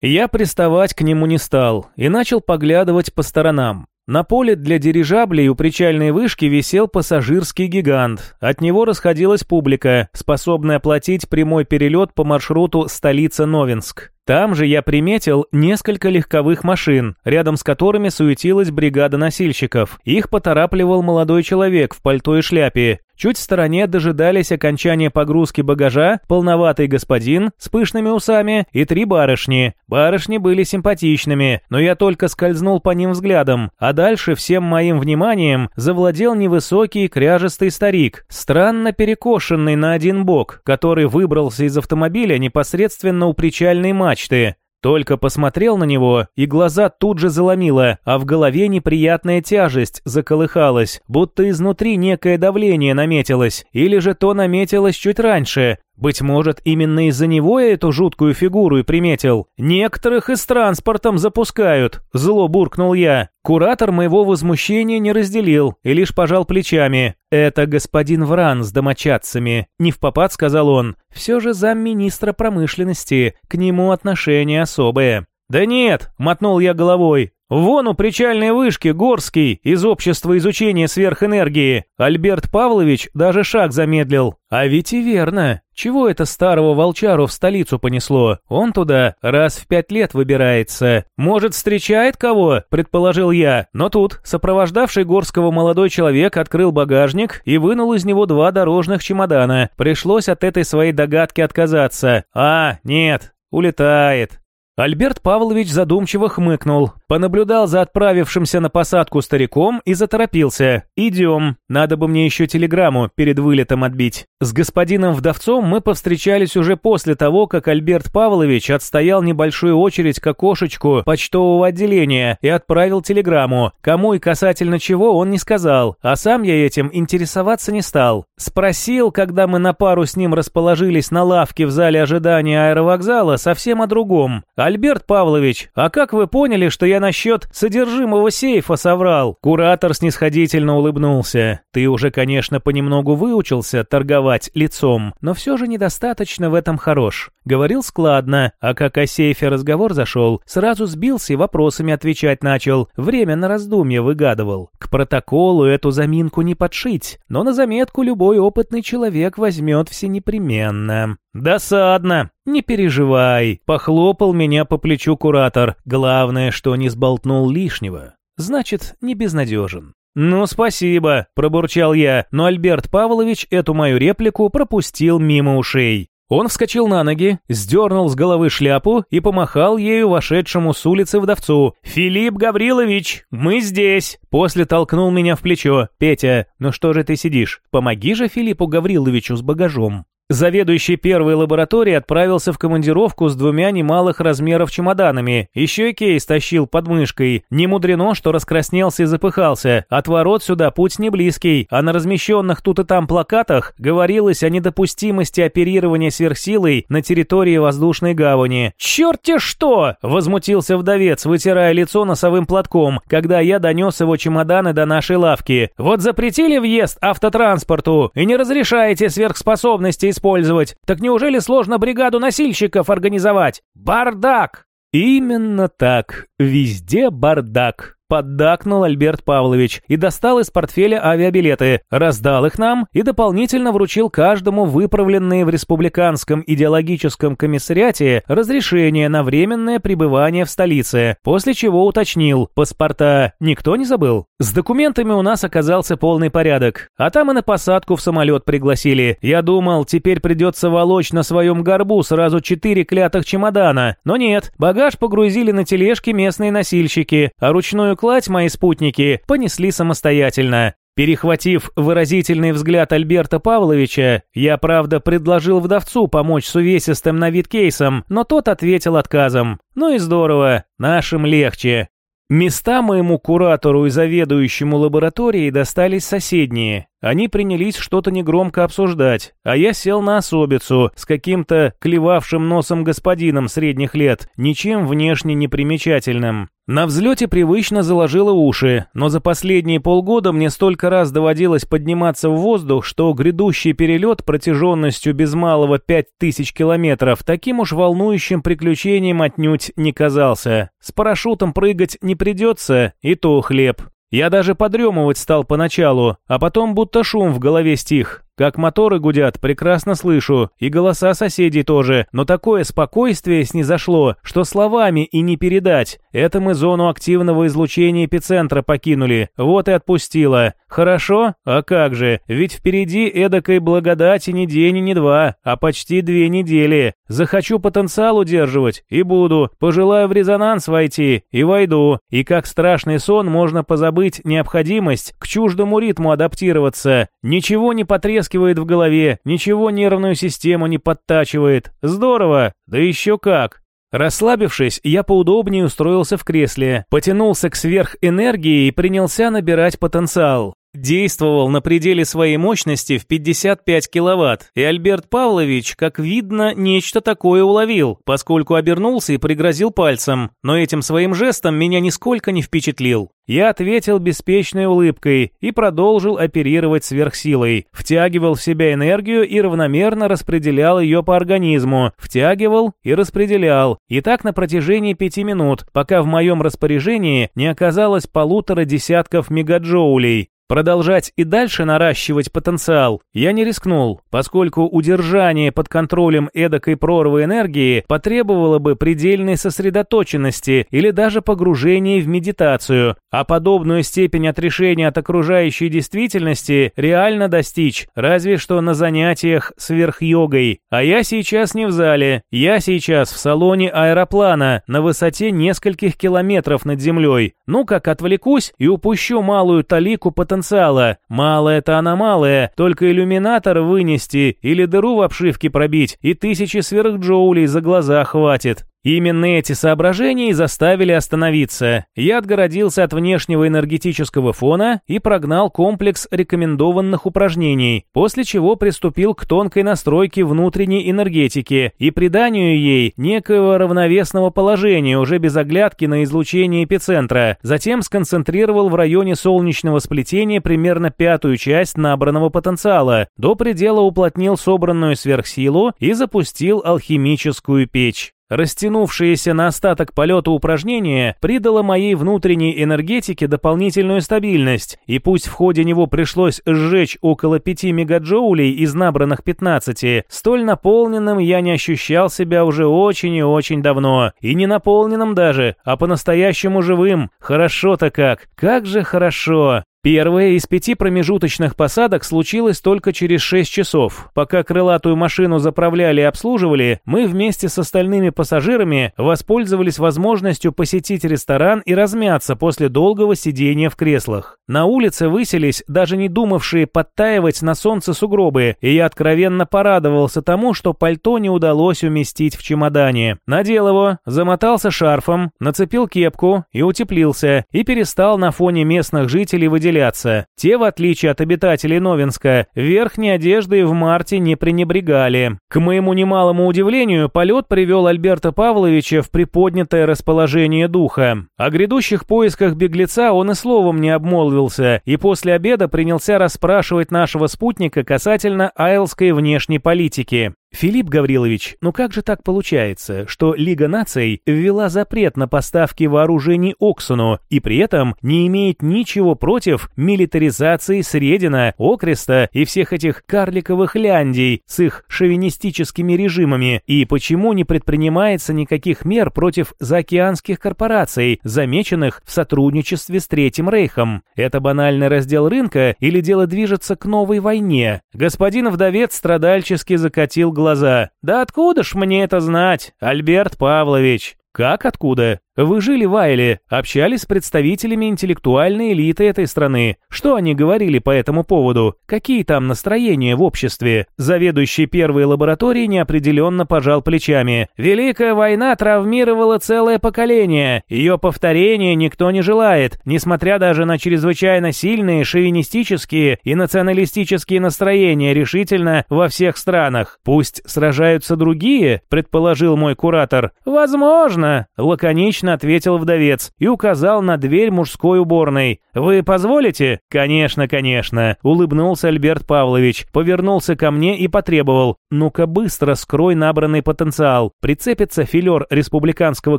Я приставать к нему не стал и начал поглядывать по сторонам. На поле для дирижаблей у причальной вышки висел пассажирский гигант. От него расходилась публика, способная оплатить прямой перелет по маршруту столица-Новинск. Там же я приметил несколько легковых машин, рядом с которыми суетилась бригада носильщиков. Их поторапливал молодой человек в пальто и шляпе. Чуть в стороне дожидались окончания погрузки багажа полноватый господин с пышными усами и три барышни. Барышни были симпатичными, но я только скользнул по ним взглядом, а дальше всем моим вниманием завладел невысокий кряжестый старик, странно перекошенный на один бок, который выбрался из автомобиля непосредственно у причальной мачты. Только посмотрел на него, и глаза тут же заломило, а в голове неприятная тяжесть заколыхалась, будто изнутри некое давление наметилось, или же то наметилось чуть раньше, быть может, именно из-за него я эту жуткую фигуру и приметил. Некоторых и с транспортом запускают, зло буркнул я. Куратор моего возмущения не разделил и лишь пожал плечами. Это господин Вран с домочадцами. Не в попад, сказал он. Все же замминистра промышленности. К нему отношение особое. «Да нет», — мотнул я головой, Вон у причальной вышки Горский из общества изучения сверхэнергии. Альберт Павлович даже шаг замедлил. А ведь и верно. Чего это старого волчару в столицу понесло? Он туда раз в пять лет выбирается. Может, встречает кого? Предположил я. Но тут сопровождавший Горского молодой человек открыл багажник и вынул из него два дорожных чемодана. Пришлось от этой своей догадки отказаться. А, нет, улетает. Альберт Павлович задумчиво хмыкнул, понаблюдал за отправившимся на посадку стариком и заторопился. «Идем, надо бы мне еще телеграмму перед вылетом отбить». С господином вдовцом мы повстречались уже после того, как Альберт Павлович отстоял небольшую очередь к окошечку почтового отделения и отправил телеграмму. Кому и касательно чего он не сказал, а сам я этим интересоваться не стал. Спросил, когда мы на пару с ним расположились на лавке в зале ожидания аэровокзала, совсем о другом. «Альберт Павлович, а как вы поняли, что я насчет содержимого сейфа соврал?» Куратор снисходительно улыбнулся. «Ты уже, конечно, понемногу выучился торговать лицом, но все же недостаточно в этом хорош. Говорил складно, а как о сейфе разговор зашел, сразу сбился и вопросами отвечать начал, время на раздумье выгадывал. К протоколу эту заминку не подшить, но на заметку любой опытный человек возьмет все непременно». «Досадно. Не переживай», — похлопал меня по плечу куратор. «Главное, что не сболтнул лишнего. Значит, не безнадежен». «Ну, спасибо», — пробурчал я, но Альберт Павлович эту мою реплику пропустил мимо ушей. Он вскочил на ноги, сдернул с головы шляпу и помахал ею вошедшему с улицы вдовцу. «Филипп Гаврилович, мы здесь!» После толкнул меня в плечо. «Петя, ну что же ты сидишь? Помоги же Филиппу Гавриловичу с багажом». Заведующий первой лабораторией отправился в командировку с двумя немалых размеров чемоданами. Еще и кейс тащил под мышкой. Не мудрено, что раскраснелся и запыхался. От ворот сюда путь не близкий, а на размещенных тут и там плакатах говорилось о недопустимости оперирования сверхсилой на территории воздушной гавани. «Черт-те что!» – возмутился вдовец, вытирая лицо носовым платком, когда я донес его чемоданы до нашей лавки. «Вот запретили въезд автотранспорту и не разрешаете сверхспособности использовать. Так неужели сложно бригаду носильщиков организовать? Бардак!» Именно так. Везде бардак. Поддакнул Альберт Павлович и достал из портфеля авиабилеты, раздал их нам и дополнительно вручил каждому выправленные в республиканском идеологическом комиссариате разрешение на временное пребывание в столице, после чего уточнил, паспорта никто не забыл? С документами у нас оказался полный порядок, а там и на посадку в самолет пригласили. Я думал, теперь придется волочь на своем горбу сразу четыре клятых чемодана, но нет, багаж погрузили на тележки местные носильщики, а ручную кладь мои спутники понесли самостоятельно. Перехватив выразительный взгляд Альберта Павловича, я, правда, предложил вдовцу помочь с увесистым на вид кейсом, но тот ответил отказом. Ну и здорово, нашим легче. Места моему куратору и заведующему лабораторией достались соседние. Они принялись что-то негромко обсуждать, а я сел на особицу с каким-то клевавшим носом господином средних лет, ничем внешне не примечательным. На взлете привычно заложило уши, но за последние полгода мне столько раз доводилось подниматься в воздух, что грядущий перелет протяженностью без малого 5000 километров таким уж волнующим приключением отнюдь не казался. С парашютом прыгать не придется, и то хлеб. Я даже подремывать стал поначалу, а потом будто шум в голове стих. Как моторы гудят, прекрасно слышу, и голоса соседей тоже, но такое спокойствие снизошло, что словами и не передать. Это мы зону активного излучения эпицентра покинули, вот и отпустило. Хорошо? А как же, ведь впереди эдакой благодати ни день и ни два, а почти две недели. Захочу потенциал удерживать, и буду. Пожелаю в резонанс войти, и войду. И как страшный сон можно позабыть необходимость к чуждому ритму адаптироваться. Ничего не потрескивать потрескивает в голове, ничего нервную систему не подтачивает. Здорово, да еще как. Расслабившись, я поудобнее устроился в кресле, потянулся к сверхэнергии и принялся набирать потенциал. Действовал на пределе своей мощности в 55 киловатт, и Альберт Павлович, как видно, нечто такое уловил, поскольку обернулся и пригрозил пальцем, но этим своим жестом меня нисколько не впечатлил. Я ответил беспечной улыбкой и продолжил оперировать сверхсилой. Втягивал в себя энергию и равномерно распределял ее по организму. Втягивал и распределял. И так на протяжении пяти минут, пока в моем распоряжении не оказалось полутора десятков мегаджоулей. Продолжать и дальше наращивать потенциал я не рискнул, поскольку удержание под контролем эдакой прорвы энергии потребовало бы предельной сосредоточенности или даже погружения в медитацию, а подобную степень отрешения от окружающей действительности реально достичь, разве что на занятиях сверхйогой. А я сейчас не в зале, я сейчас в салоне аэроплана на высоте нескольких километров над землей. Ну как отвлекусь и упущу малую талику потенциала потенциала. Малая-то она малая, только иллюминатор вынести или дыру в обшивке пробить, и тысячи сверхджоулей за глаза хватит. Именно эти соображения и заставили остановиться. Я отгородился от внешнего энергетического фона и прогнал комплекс рекомендованных упражнений, после чего приступил к тонкой настройке внутренней энергетики и приданию ей некоего равновесного положения уже без оглядки на излучение эпицентра. Затем сконцентрировал в районе солнечного сплетения примерно пятую часть набранного потенциала, до предела уплотнил собранную сверхсилу и запустил алхимическую печь. Растянувшееся на остаток полета упражнение придало моей внутренней энергетике дополнительную стабильность, и пусть в ходе него пришлось сжечь около 5 мегаджоулей из набранных 15, столь наполненным я не ощущал себя уже очень и очень давно. И не наполненным даже, а по-настоящему живым. Хорошо-то как. Как же хорошо. Первая из пяти промежуточных посадок случилась только через 6 часов. Пока крылатую машину заправляли и обслуживали, мы вместе с остальными пассажирами воспользовались возможностью посетить ресторан и размяться после долгого сидения в креслах. На улице выселись даже не думавшие подтаивать на солнце сугробы, и я откровенно порадовался тому, что пальто не удалось уместить в чемодане. Надел его, замотался шарфом, нацепил кепку и утеплился, и перестал на фоне местных жителей выделяться выделяться. Те, в отличие от обитателей Новинска, верхней одеждой в марте не пренебрегали. К моему немалому удивлению, полет привел Альберта Павловича в приподнятое расположение духа. О грядущих поисках беглеца он и словом не обмолвился, и после обеда принялся расспрашивать нашего спутника касательно айлской внешней политики. Филипп Гаврилович, ну как же так получается, что Лига наций ввела запрет на поставки вооружений Оксуну и при этом не имеет ничего против милитаризации Средина, Окреста и всех этих карликовых ляндей с их шовинистическими режимами, и почему не предпринимается никаких мер против заокеанских корпораций, замеченных в сотрудничестве с Третьим Рейхом? Это банальный раздел рынка или дело движется к новой войне? Господин вдовец страдальчески закатил глаза. «Да откуда ж мне это знать, Альберт Павлович?» «Как откуда? Вы жили в Айле, общались с представителями интеллектуальной элиты этой страны. Что они говорили по этому поводу? Какие там настроения в обществе? Заведующий первой лабораторией неопределенно пожал плечами. Великая война травмировала целое поколение. Ее повторения никто не желает, несмотря даже на чрезвычайно сильные шовинистические и националистические настроения решительно во всех странах. Пусть сражаются другие, предположил мой куратор. Возможно, лаконично мрачно ответил вдовец и указал на дверь мужской уборной. «Вы позволите?» «Конечно, конечно», — улыбнулся Альберт Павлович, повернулся ко мне и потребовал. «Ну-ка быстро скрой набранный потенциал. Прицепится филер республиканского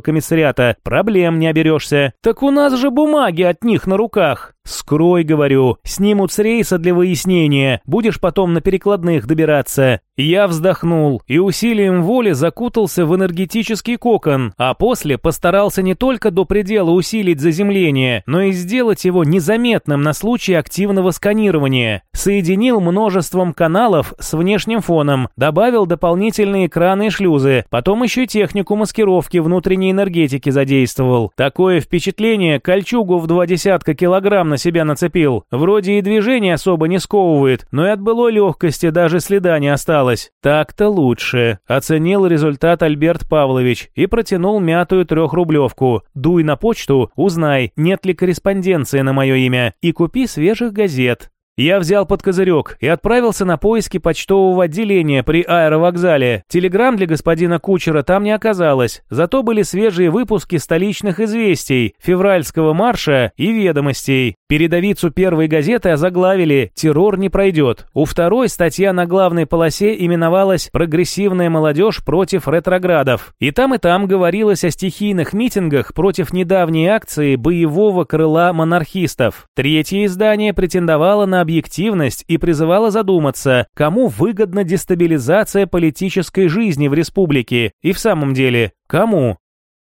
комиссариата, проблем не оберешься». «Так у нас же бумаги от них на руках». «Скрой, говорю, снимут с рейса для выяснения, будешь потом на перекладных добираться». Я вздохнул и усилием воли закутался в энергетический кокон, а после постарался не только до предела усилить заземление, но и сделать его незаметным на случай активного сканирования. Соединил множеством каналов с внешним фоном, добавил дополнительные экраны и шлюзы, потом еще технику маскировки внутренней энергетики задействовал. Такое впечатление, кольчугу в два десятка килограмм на себя нацепил. Вроде и движение особо не сковывает, но и от былой легкости даже следа не осталось. Так-то лучше. Оценил результат Альберт Павлович и протянул мятую трехрублевку. Дуй на почту, узнай, нет ли корреспонденции на мое имя, и купи свежих газет. Я взял под козырек и отправился на поиски почтового отделения при аэровокзале. Телеграмм для господина Кучера там не оказалось, зато были свежие выпуски столичных известий, февральского марша и ведомостей. Передовицу первой газеты озаглавили «Террор не пройдет». У второй статья на главной полосе именовалась «Прогрессивная молодежь против ретроградов». И там и там говорилось о стихийных митингах против недавней акции боевого крыла монархистов. Третье издание претендовало на объективность и призывала задуматься, кому выгодна дестабилизация политической жизни в республике. И в самом деле, кому?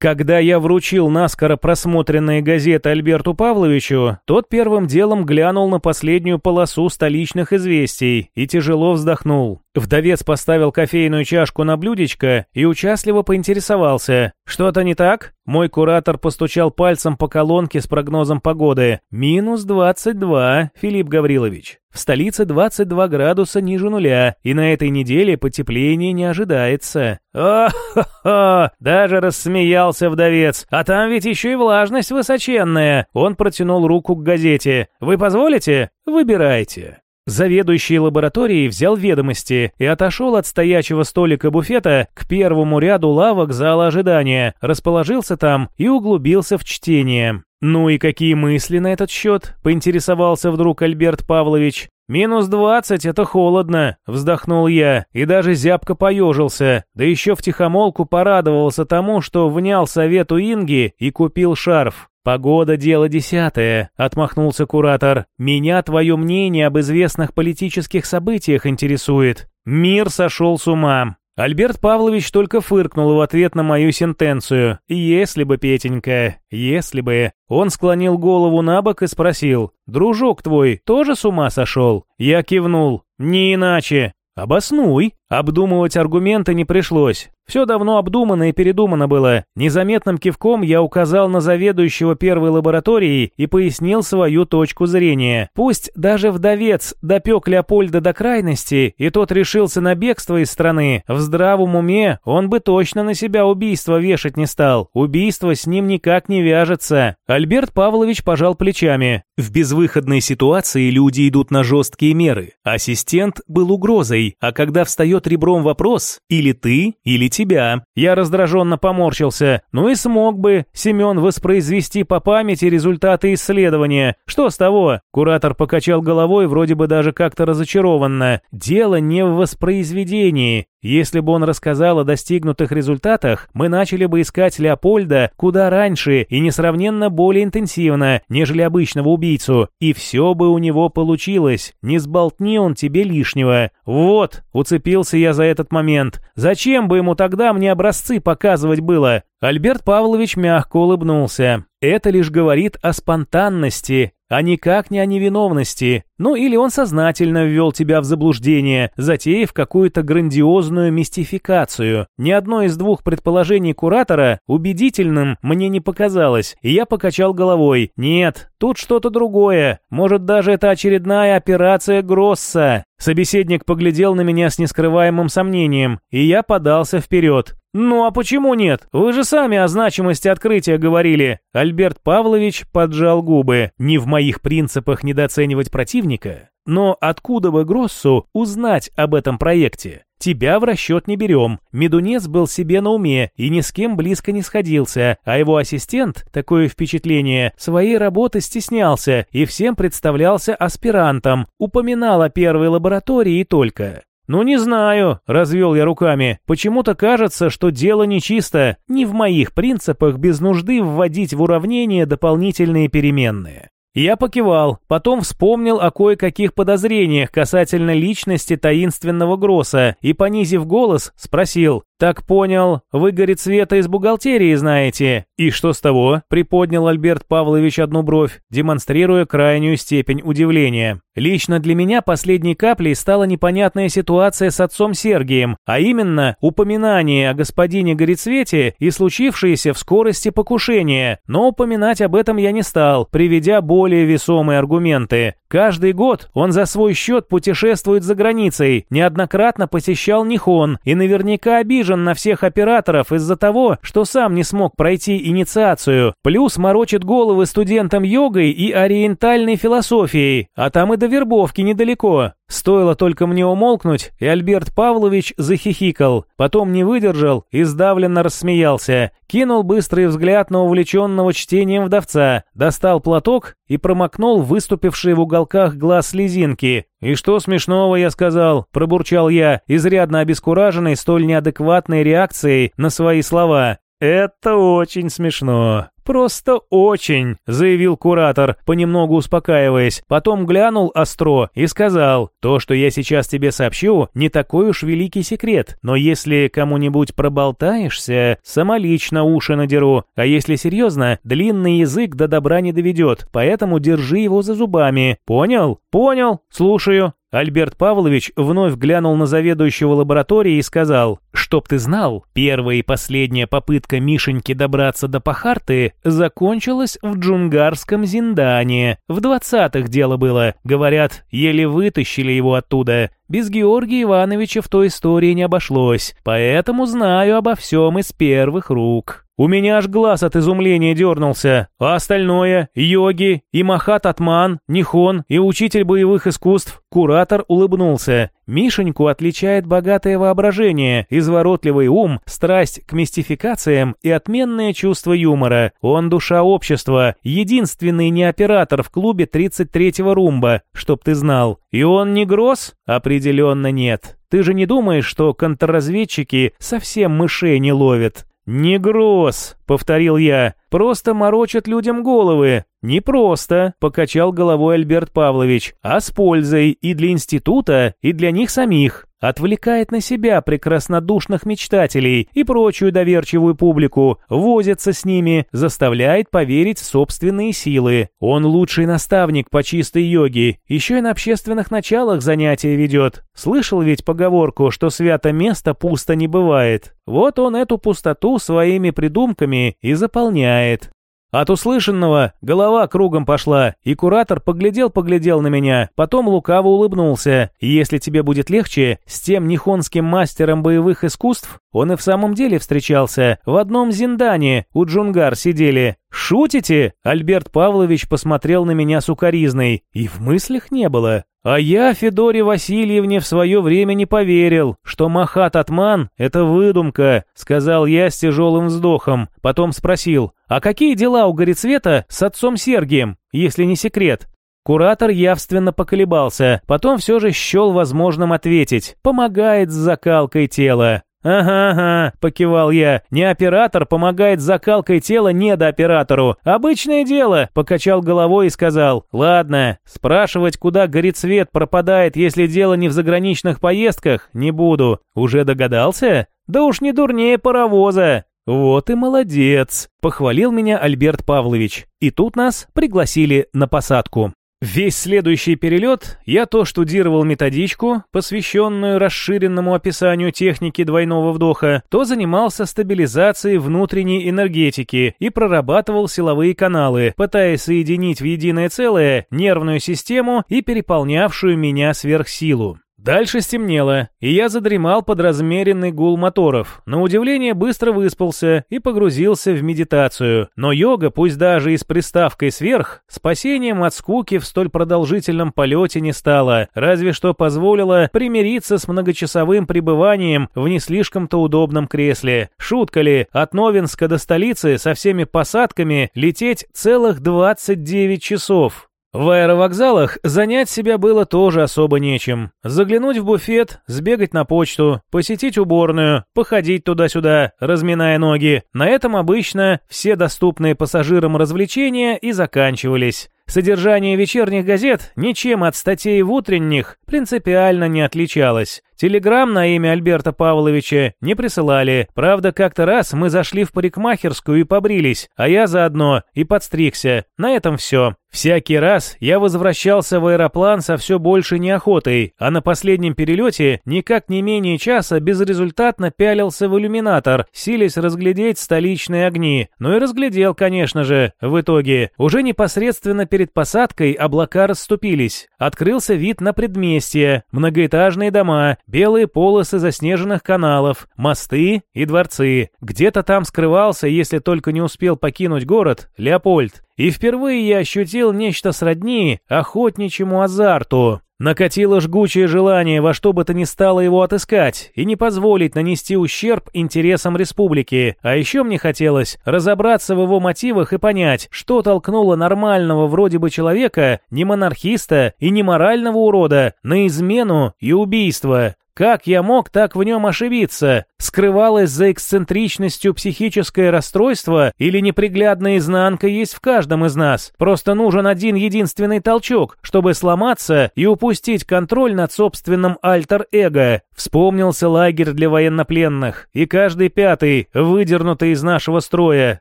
Когда я вручил наскоро просмотренные газеты Альберту Павловичу, тот первым делом глянул на последнюю полосу столичных известий и тяжело вздохнул. Вдовец поставил кофейную чашку на блюдечко и участливо поинтересовался. «Что-то не так?» Мой куратор постучал пальцем по колонке с прогнозом погоды. «Минус 22, Филипп Гаврилович. В столице 22 градуса ниже нуля, и на этой неделе потепление не ожидается». «О-хо-хо!» Даже рассмеялся вдовец. «А там ведь еще и влажность высоченная». Он протянул руку к газете. «Вы позволите? Выбирайте». Заведующий лабораторией взял ведомости и отошел от стоячего столика буфета к первому ряду лавок зала ожидания, расположился там и углубился в чтение. «Ну и какие мысли на этот счет?» – поинтересовался вдруг Альберт Павлович. «Минус двадцать — это холодно», — вздохнул я, и даже зябко поежился, да еще втихомолку порадовался тому, что внял совету Инги и купил шарф. «Погода — дело десятое», — отмахнулся куратор. «Меня твое мнение об известных политических событиях интересует. Мир сошел с ума. Альберт Павлович только фыркнул в ответ на мою сентенцию. «Если бы, Петенька, если бы...» Он склонил голову на бок и спросил. Дружок твой тоже с ума сошел?» Я кивнул. «Не иначе. «Обоснуй». Обдумывать аргументы не пришлось. Все давно обдумано и передумано было. Незаметным кивком я указал на заведующего первой лабораторией и пояснил свою точку зрения. Пусть даже вдовец допек Леопольда до крайности, и тот решился на бегство из страны, в здравом уме он бы точно на себя убийство вешать не стал. Убийство с ним никак не вяжется. Альберт Павлович пожал плечами. В безвыходной ситуации люди идут на жесткие меры. Ассистент был угрозой, а когда встает ребром вопрос «или ты, или тебя», я раздраженно поморщился. Ну и смог бы Семен воспроизвести по памяти результаты исследования. Что с того? Куратор покачал головой, вроде бы даже как-то разочарованно. Дело не в воспроизведении. Если бы он рассказал о достигнутых результатах, мы начали бы искать Леопольда куда раньше и несравненно более интенсивно, нежели обычного убийцу, и все бы у него получилось, не сболтни он тебе лишнего. Вот, уцепился я за этот момент. Зачем бы ему тогда мне образцы показывать было? Альберт Павлович мягко улыбнулся. Это лишь говорит о спонтанности, а никак не о невиновности. Ну или он сознательно ввел тебя в заблуждение, затеяв какую-то грандиозную мистификацию. Ни одно из двух предположений куратора убедительным мне не показалось, и я покачал головой. Нет, тут что-то другое. Может даже это очередная операция Гросса. Собеседник поглядел на меня с нескрываемым сомнением, и я подался вперед. «Ну а почему нет? Вы же сами о значимости открытия говорили». Альберт Павлович поджал губы. «Не в моих принципах недооценивать противника. Но откуда бы Гроссу узнать об этом проекте? Тебя в расчет не берем. Медунец был себе на уме и ни с кем близко не сходился, а его ассистент, такое впечатление, своей работы стеснялся и всем представлялся аспирантом, упоминал о первой лаборатории и только. «Ну не знаю», — развел я руками. «Почему-то кажется, что дело нечисто. Не в моих принципах без нужды вводить в уравнение дополнительные переменные». Я покивал, потом вспомнил о кое-каких подозрениях касательно личности таинственного Гросса и, понизив голос, спросил, «Так понял, вы, горит света из бухгалтерии знаете?» «И что с того?» — приподнял Альберт Павлович одну бровь, демонстрируя крайнюю степень удивления. «Лично для меня последней каплей стала непонятная ситуация с отцом Сергием, а именно упоминание о господине Горецвете и случившееся в скорости покушения, но упоминать об этом я не стал, приведя более весомые аргументы. Каждый год он за свой счет путешествует за границей, неоднократно посещал Нихон и наверняка обижен на всех операторов из-за того, что сам не смог пройти инициацию, плюс морочит головы студентам йогой и ориентальной философией, а там и до вербовки недалеко. Стоило только мне умолкнуть, и Альберт Павлович захихикал, потом не выдержал и сдавленно рассмеялся, кинул быстрый взгляд на увлеченного чтением вдовца, достал платок и промокнул выступившие в уголках глаз слезинки. «И что смешного, я сказал?» – пробурчал я, изрядно обескураженный столь неадекватной реакцией на свои слова. «Это очень смешно. Просто очень», — заявил куратор, понемногу успокаиваясь. Потом глянул остро и сказал, «То, что я сейчас тебе сообщу, не такой уж великий секрет, но если кому-нибудь проболтаешься, самолично уши надеру, а если серьезно, длинный язык до добра не доведет, поэтому держи его за зубами. Понял? Понял? Слушаю». Альберт Павлович вновь глянул на заведующего лабораторией и сказал, «Чтоб ты знал, первая и последняя попытка Мишеньки добраться до Пахарты закончилась в джунгарском Зиндане. В двадцатых дело было. Говорят, еле вытащили его оттуда. Без Георгия Ивановича в той истории не обошлось, поэтому знаю обо всем из первых рук». У меня аж глаз от изумления дернулся. А остальное — йоги, и Махат Атман, Нихон и учитель боевых искусств. Куратор улыбнулся. Мишеньку отличает богатое воображение, изворотливый ум, страсть к мистификациям и отменное чувство юмора. Он душа общества, единственный не оператор в клубе 33-го румба, чтоб ты знал. И он не гроз? Определенно нет. Ты же не думаешь, что контрразведчики совсем мышей не ловят? «Не гроз!» — повторил я. «Просто морочат людям головы». «Не просто», — покачал головой Альберт Павлович, «а с пользой и для института, и для них самих. Отвлекает на себя прекраснодушных мечтателей и прочую доверчивую публику, возится с ними, заставляет поверить в собственные силы. Он лучший наставник по чистой йоге, еще и на общественных началах занятия ведет. Слышал ведь поговорку, что свято место пусто не бывает. Вот он эту пустоту своими придумками и заполняет. От услышанного голова кругом пошла, и куратор поглядел-поглядел на меня, потом лукаво улыбнулся. если тебе будет легче, с тем нихонским мастером боевых искусств он и в самом деле встречался. В одном зиндане у Джунгар сидели. «Шутите?» Альберт Павлович посмотрел на меня сукоризной. И в мыслях не было. А я Федоре Васильевне в свое время не поверил, что Махат Атман — это выдумка, сказал я с тяжелым вздохом. Потом спросил, а какие дела у Горецвета с отцом Сергием, если не секрет? Куратор явственно поколебался, потом все же счел возможным ответить. Помогает с закалкой тела. «Ага-ага», — покивал я, — «не оператор помогает закалкой тела недооператору. Обычное дело», — покачал головой и сказал, «Ладно, спрашивать, куда горит свет пропадает, если дело не в заграничных поездках, не буду. Уже догадался? Да уж не дурнее паровоза». «Вот и молодец», — похвалил меня Альберт Павлович. И тут нас пригласили на посадку. Весь следующий перелет я то штудировал методичку, посвященную расширенному описанию техники двойного вдоха, то занимался стабилизацией внутренней энергетики и прорабатывал силовые каналы, пытаясь соединить в единое целое нервную систему и переполнявшую меня сверхсилу. Дальше стемнело, и я задремал под размеренный гул моторов. На удивление быстро выспался и погрузился в медитацию. Но йога, пусть даже и с приставкой сверх, спасением от скуки в столь продолжительном полете не стала, разве что позволила примириться с многочасовым пребыванием в не слишком-то удобном кресле. Шутка ли, от Новинска до столицы со всеми посадками лететь целых 29 часов. В аэровокзалах занять себя было тоже особо нечем. Заглянуть в буфет, сбегать на почту, посетить уборную, походить туда-сюда, разминая ноги. На этом обычно все доступные пассажирам развлечения и заканчивались. Содержание вечерних газет ничем от статей в утренних принципиально не отличалось. Телеграмм на имя Альберта Павловича не присылали. Правда, как-то раз мы зашли в парикмахерскую и побрились, а я заодно и подстригся. На этом все. Всякий раз я возвращался в аэроплан со все большей неохотой, а на последнем перелете никак не менее часа безрезультатно пялился в иллюминатор, силясь разглядеть столичные огни. Ну и разглядел, конечно же, в итоге. Уже непосредственно перед посадкой облака расступились. Открылся вид на предместье, многоэтажные дома, белые полосы заснеженных каналов, мосты и дворцы. Где-то там скрывался, если только не успел покинуть город, Леопольд. И впервые я ощутил нечто сродни охотничьему азарту. Накатило жгучее желание во что бы то ни стало его отыскать и не позволить нанести ущерб интересам республики. А еще мне хотелось разобраться в его мотивах и понять, что толкнуло нормального вроде бы человека, не монархиста и не морального урода, на измену и убийство. Как я мог так в нем ошибиться? Скрывалось за эксцентричностью психическое расстройство или неприглядная изнанка есть в каждом из нас? Просто нужен один единственный толчок, чтобы сломаться и упустить контроль над собственным альтер-эго. Вспомнился лагерь для военнопленных, и каждый пятый, выдернутый из нашего строя,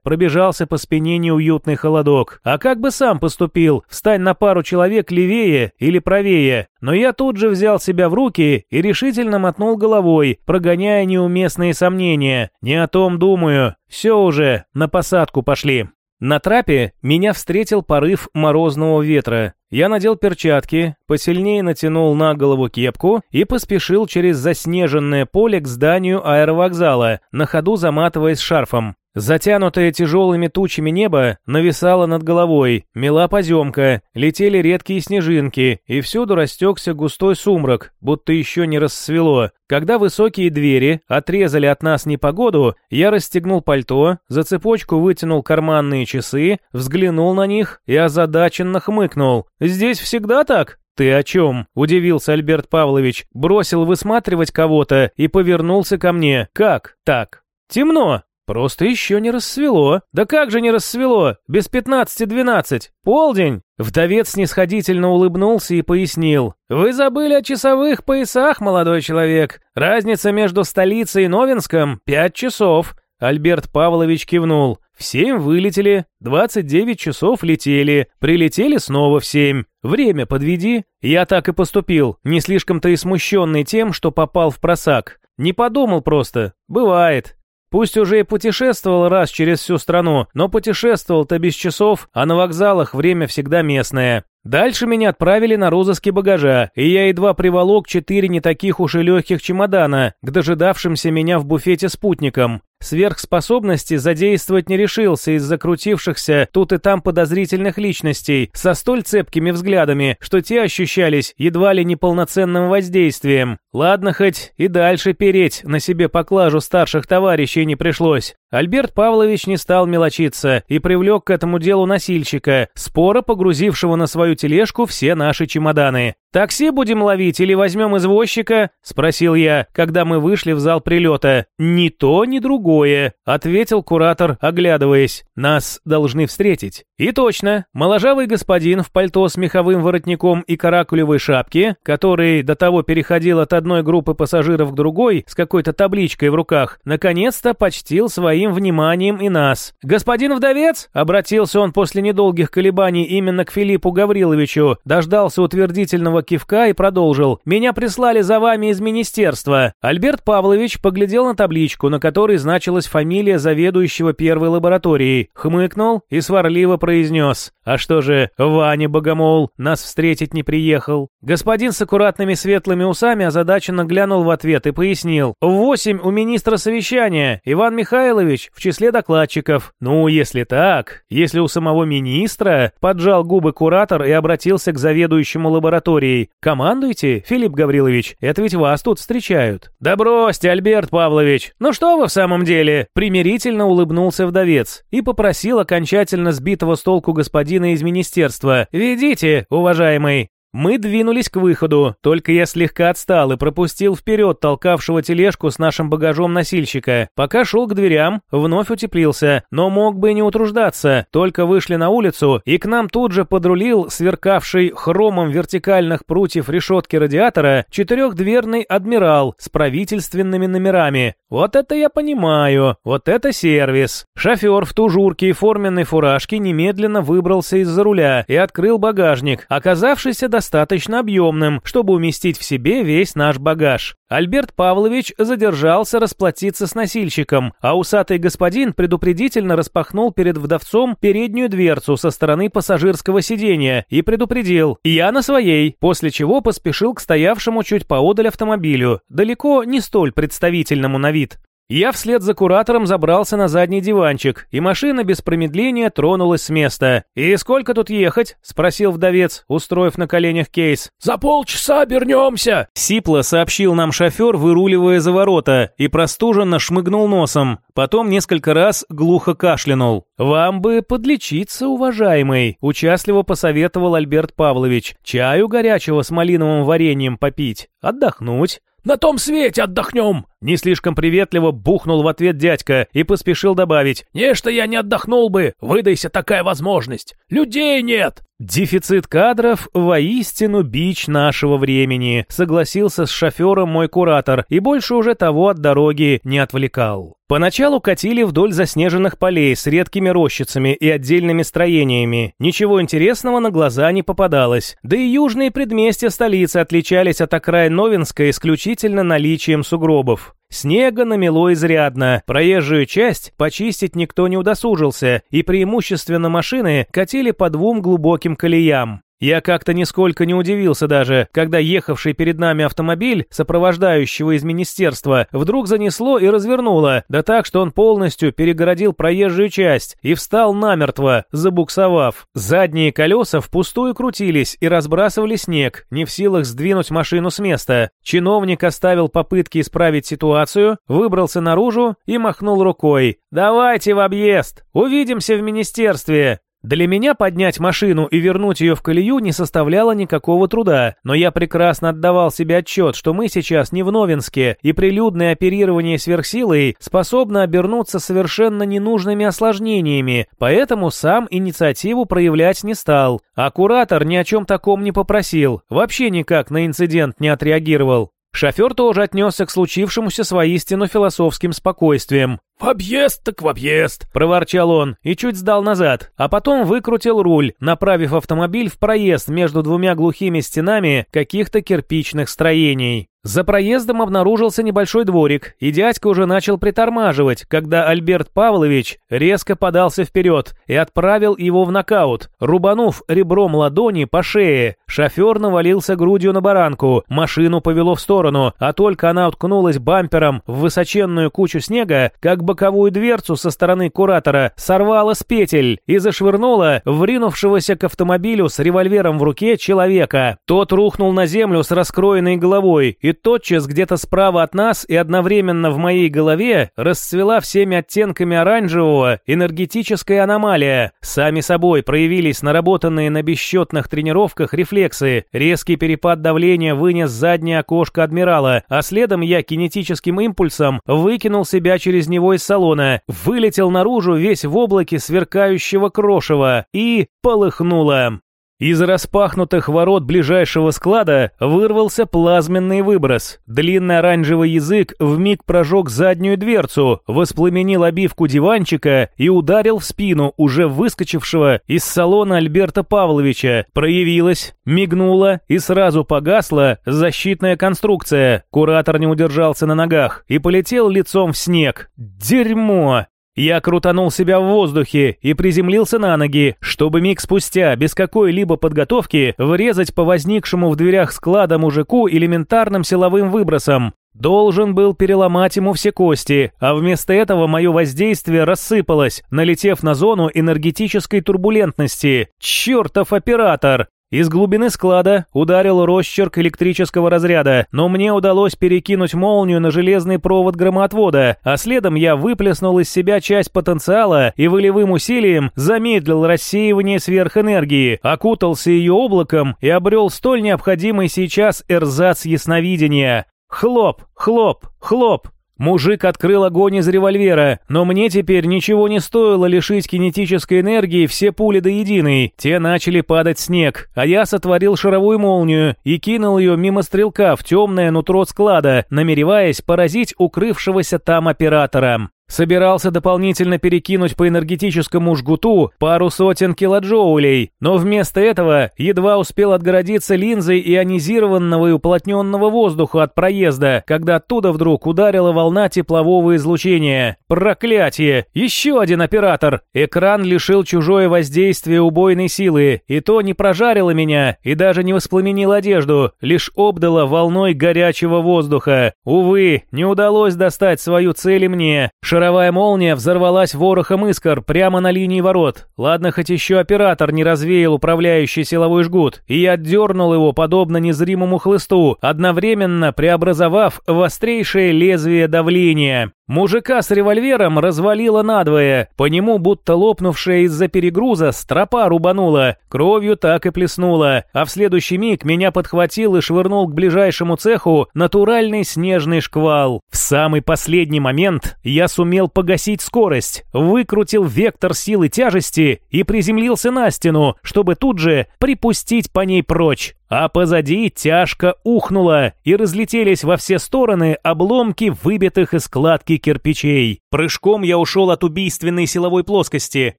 пробежался по спине неуютный холодок. А как бы сам поступил? Встань на пару человек левее или правее. Но я тут же взял себя в руки и решительно мотнул головой, прогоняя неуместные сомнения. Не о том думаю. Все уже, на посадку пошли. На трапе меня встретил порыв морозного ветра. Я надел перчатки, посильнее натянул на голову кепку и поспешил через заснеженное поле к зданию аэровокзала, на ходу заматываясь шарфом. Затянутое тяжелыми тучами небо нависало над головой, мела поземка, летели редкие снежинки, и всюду растекся густой сумрак, будто еще не рассвело. Когда высокие двери отрезали от нас непогоду, я расстегнул пальто, за цепочку вытянул карманные часы, взглянул на них и озадаченно хмыкнул. «Здесь всегда так?» «Ты о чем?» – удивился Альберт Павлович, бросил высматривать кого-то и повернулся ко мне. «Как? Так?» «Темно!» Просто еще не рассвело. Да как же не рассвело? Без пятнадцати двенадцать. Полдень. Вдовец снисходительно улыбнулся и пояснил. «Вы забыли о часовых поясах, молодой человек. Разница между столицей и Новинском — пять часов». Альберт Павлович кивнул. В семь вылетели, двадцать девять часов летели, прилетели снова в семь. Время подведи. Я так и поступил, не слишком-то и смущенный тем, что попал в просак. Не подумал просто. Бывает. Пусть уже и путешествовал раз через всю страну, но путешествовал-то без часов, а на вокзалах время всегда местное. Дальше меня отправили на розыски багажа, и я едва приволок четыре не таких уж и легких чемодана к дожидавшимся меня в буфете спутникам. Сверхспособности задействовать не решился из закрутившихся тут и там подозрительных личностей со столь цепкими взглядами, что те ощущались едва ли неполноценным воздействием. Ладно, хоть и дальше переть на себе поклажу старших товарищей не пришлось. Альберт Павлович не стал мелочиться и привлек к этому делу носильщика, споро погрузившего на свою тележку все наши чемоданы. «Такси будем ловить или возьмем извозчика?» – спросил я, когда мы вышли в зал прилета. «Ни то, ни другое», – ответил куратор, оглядываясь. «Нас должны встретить». И точно, моложавый господин в пальто с меховым воротником и каракулевой шапке, который до того переходил от одной группы пассажиров к другой с какой-то табличкой в руках, наконец-то почтил своим вниманием и нас. «Господин вдовец?» – обратился он после недолгих колебаний именно к Филиппу Гавриловичу, дождался утвердительного кивка и продолжил. «Меня прислали за вами из министерства». Альберт Павлович поглядел на табличку, на которой значилась фамилия заведующего первой лабораторией, хмыкнул и сварливо произнес. «А что же, Ваня Богомол нас встретить не приехал?» Господин с аккуратными светлыми усами озадаченно глянул в ответ и пояснил. «В восемь у министра совещания. Иван Михайлович в числе докладчиков. Ну, если так, если у самого министра...» Поджал губы куратор и обратился к заведующему лабораторией Андрей. «Командуйте, Филипп Гаврилович, это ведь вас тут встречают». «Да бросьте, Альберт Павлович, ну что вы в самом деле?» Примирительно улыбнулся вдовец и попросил окончательно сбитого с толку господина из министерства. «Ведите, уважаемый». Мы двинулись к выходу, только я слегка отстал и пропустил вперед толкавшего тележку с нашим багажом носильщика. Пока шел к дверям, вновь утеплился, но мог бы и не утруждаться. Только вышли на улицу, и к нам тут же подрулил сверкавший хромом вертикальных прутьев решетки радиатора четырехдверный адмирал с правительственными номерами. Вот это я понимаю, вот это сервис. Шофер в тужурке и форменной фуражке немедленно выбрался из-за руля и открыл багажник, оказавшийся до достаточно объемным, чтобы уместить в себе весь наш багаж. Альберт Павлович задержался расплатиться с носильщиком, а усатый господин предупредительно распахнул перед вдовцом переднюю дверцу со стороны пассажирского сидения и предупредил «Я на своей», после чего поспешил к стоявшему чуть поодаль автомобилю, далеко не столь представительному на вид. Я вслед за куратором забрался на задний диванчик, и машина без промедления тронулась с места. «И сколько тут ехать?» — спросил вдовец, устроив на коленях кейс. «За полчаса обернемся!» — сипло сообщил нам шофер, выруливая за ворота, и простуженно шмыгнул носом. Потом несколько раз глухо кашлянул. «Вам бы подлечиться, уважаемый», — участливо посоветовал Альберт Павлович. «Чаю горячего с малиновым вареньем попить, отдохнуть». На том свете отдохнем!» Не слишком приветливо бухнул в ответ дядька и поспешил добавить. «Не, что я не отдохнул бы, выдайся такая возможность. Людей нет!» «Дефицит кадров – воистину бич нашего времени», – согласился с шофером мой куратор и больше уже того от дороги не отвлекал. Поначалу катили вдоль заснеженных полей с редкими рощицами и отдельными строениями. Ничего интересного на глаза не попадалось. Да и южные предместья столицы отличались от окраин Новинска исключительно наличием сугробов. Снега намело изрядно, проезжую часть почистить никто не удосужился, и преимущественно машины катили по двум глубоким колеям. Я как-то нисколько не удивился даже, когда ехавший перед нами автомобиль, сопровождающего из министерства, вдруг занесло и развернуло, да так, что он полностью перегородил проезжую часть и встал намертво, забуксовав. Задние колеса впустую крутились и разбрасывали снег, не в силах сдвинуть машину с места. Чиновник оставил попытки исправить ситуацию, выбрался наружу и махнул рукой. «Давайте в объезд! Увидимся в министерстве!» Для меня поднять машину и вернуть ее в колею не составляло никакого труда, но я прекрасно отдавал себе отчет, что мы сейчас не в Новинске, и прилюдное оперирование сверхсилой способно обернуться совершенно ненужными осложнениями, поэтому сам инициативу проявлять не стал. А куратор ни о чем таком не попросил, вообще никак на инцидент не отреагировал. Шофер тоже отнесся к случившемуся с воистину философским спокойствием. «В объезд так в объезд!» – проворчал он и чуть сдал назад, а потом выкрутил руль, направив автомобиль в проезд между двумя глухими стенами каких-то кирпичных строений. За проездом обнаружился небольшой дворик, и дядька уже начал притормаживать, когда Альберт Павлович резко подался вперед и отправил его в нокаут, рубанув ребром ладони по шее. Шофер навалился грудью на баранку, машину повело в сторону, а только она уткнулась бампером в высоченную кучу снега, как боковую дверцу со стороны куратора сорвала с петель и зашвырнула вринувшегося к автомобилю с револьвером в руке человека. Тот рухнул на землю с раскроенной головой и тотчас где-то справа от нас и одновременно в моей голове расцвела всеми оттенками оранжевого энергетическая аномалия. Сами собой проявились наработанные на бесчетных тренировках рефлексы. Резкий перепад давления вынес заднее окошко адмирала, а следом я кинетическим импульсом выкинул себя через него из салона, вылетел наружу весь в облаке сверкающего крошева и полыхнуло. Из распахнутых ворот ближайшего склада вырвался плазменный выброс. Длинный оранжевый язык вмиг прожег заднюю дверцу, воспламенил обивку диванчика и ударил в спину уже выскочившего из салона Альберта Павловича. Проявилась, мигнула и сразу погасла защитная конструкция. Куратор не удержался на ногах и полетел лицом в снег. Дерьмо! Я крутанул себя в воздухе и приземлился на ноги, чтобы миг спустя, без какой-либо подготовки, врезать по возникшему в дверях склада мужику элементарным силовым выбросом. Должен был переломать ему все кости, а вместо этого мое воздействие рассыпалось, налетев на зону энергетической турбулентности. Чертов оператор! Из глубины склада ударил росчерк электрического разряда, но мне удалось перекинуть молнию на железный провод громоотвода, а следом я выплеснул из себя часть потенциала и волевым усилием замедлил рассеивание сверхэнергии, окутался ее облаком и обрел столь необходимый сейчас эрзац ясновидения. Хлоп, хлоп, хлоп. Мужик открыл огонь из револьвера, но мне теперь ничего не стоило лишить кинетической энергии все пули до единой. Те начали падать снег, а я сотворил шаровую молнию и кинул ее мимо стрелка в темное нутро склада, намереваясь поразить укрывшегося там оператора. Собирался дополнительно перекинуть по энергетическому жгуту пару сотен килоджоулей, но вместо этого едва успел отгородиться линзой ионизированного и уплотненного воздуха от проезда, когда оттуда вдруг ударила волна теплового излучения. Проклятие! Еще один оператор! Экран лишил чужое воздействие убойной силы, и то не прожарило меня, и даже не воспламенил одежду, лишь обдало волной горячего воздуха. Увы, не удалось достать свою цель и мне. Шаровая молния взорвалась ворохом искр прямо на линии ворот. Ладно, хоть еще оператор не развеял управляющий силовой жгут, и я дернул его подобно незримому хлысту, одновременно преобразовав в острейшее лезвие давления. Мужика с револьвером развалило надвое, по нему будто лопнувшая из-за перегруза стропа рубанула, кровью так и плеснула, а в следующий миг меня подхватил и швырнул к ближайшему цеху натуральный снежный шквал. В самый последний момент я сумел погасить скорость, выкрутил вектор силы тяжести и приземлился на стену, чтобы тут же припустить по ней прочь а позади тяжко ухнуло, и разлетелись во все стороны обломки выбитых из складки кирпичей. Прыжком я ушел от убийственной силовой плоскости,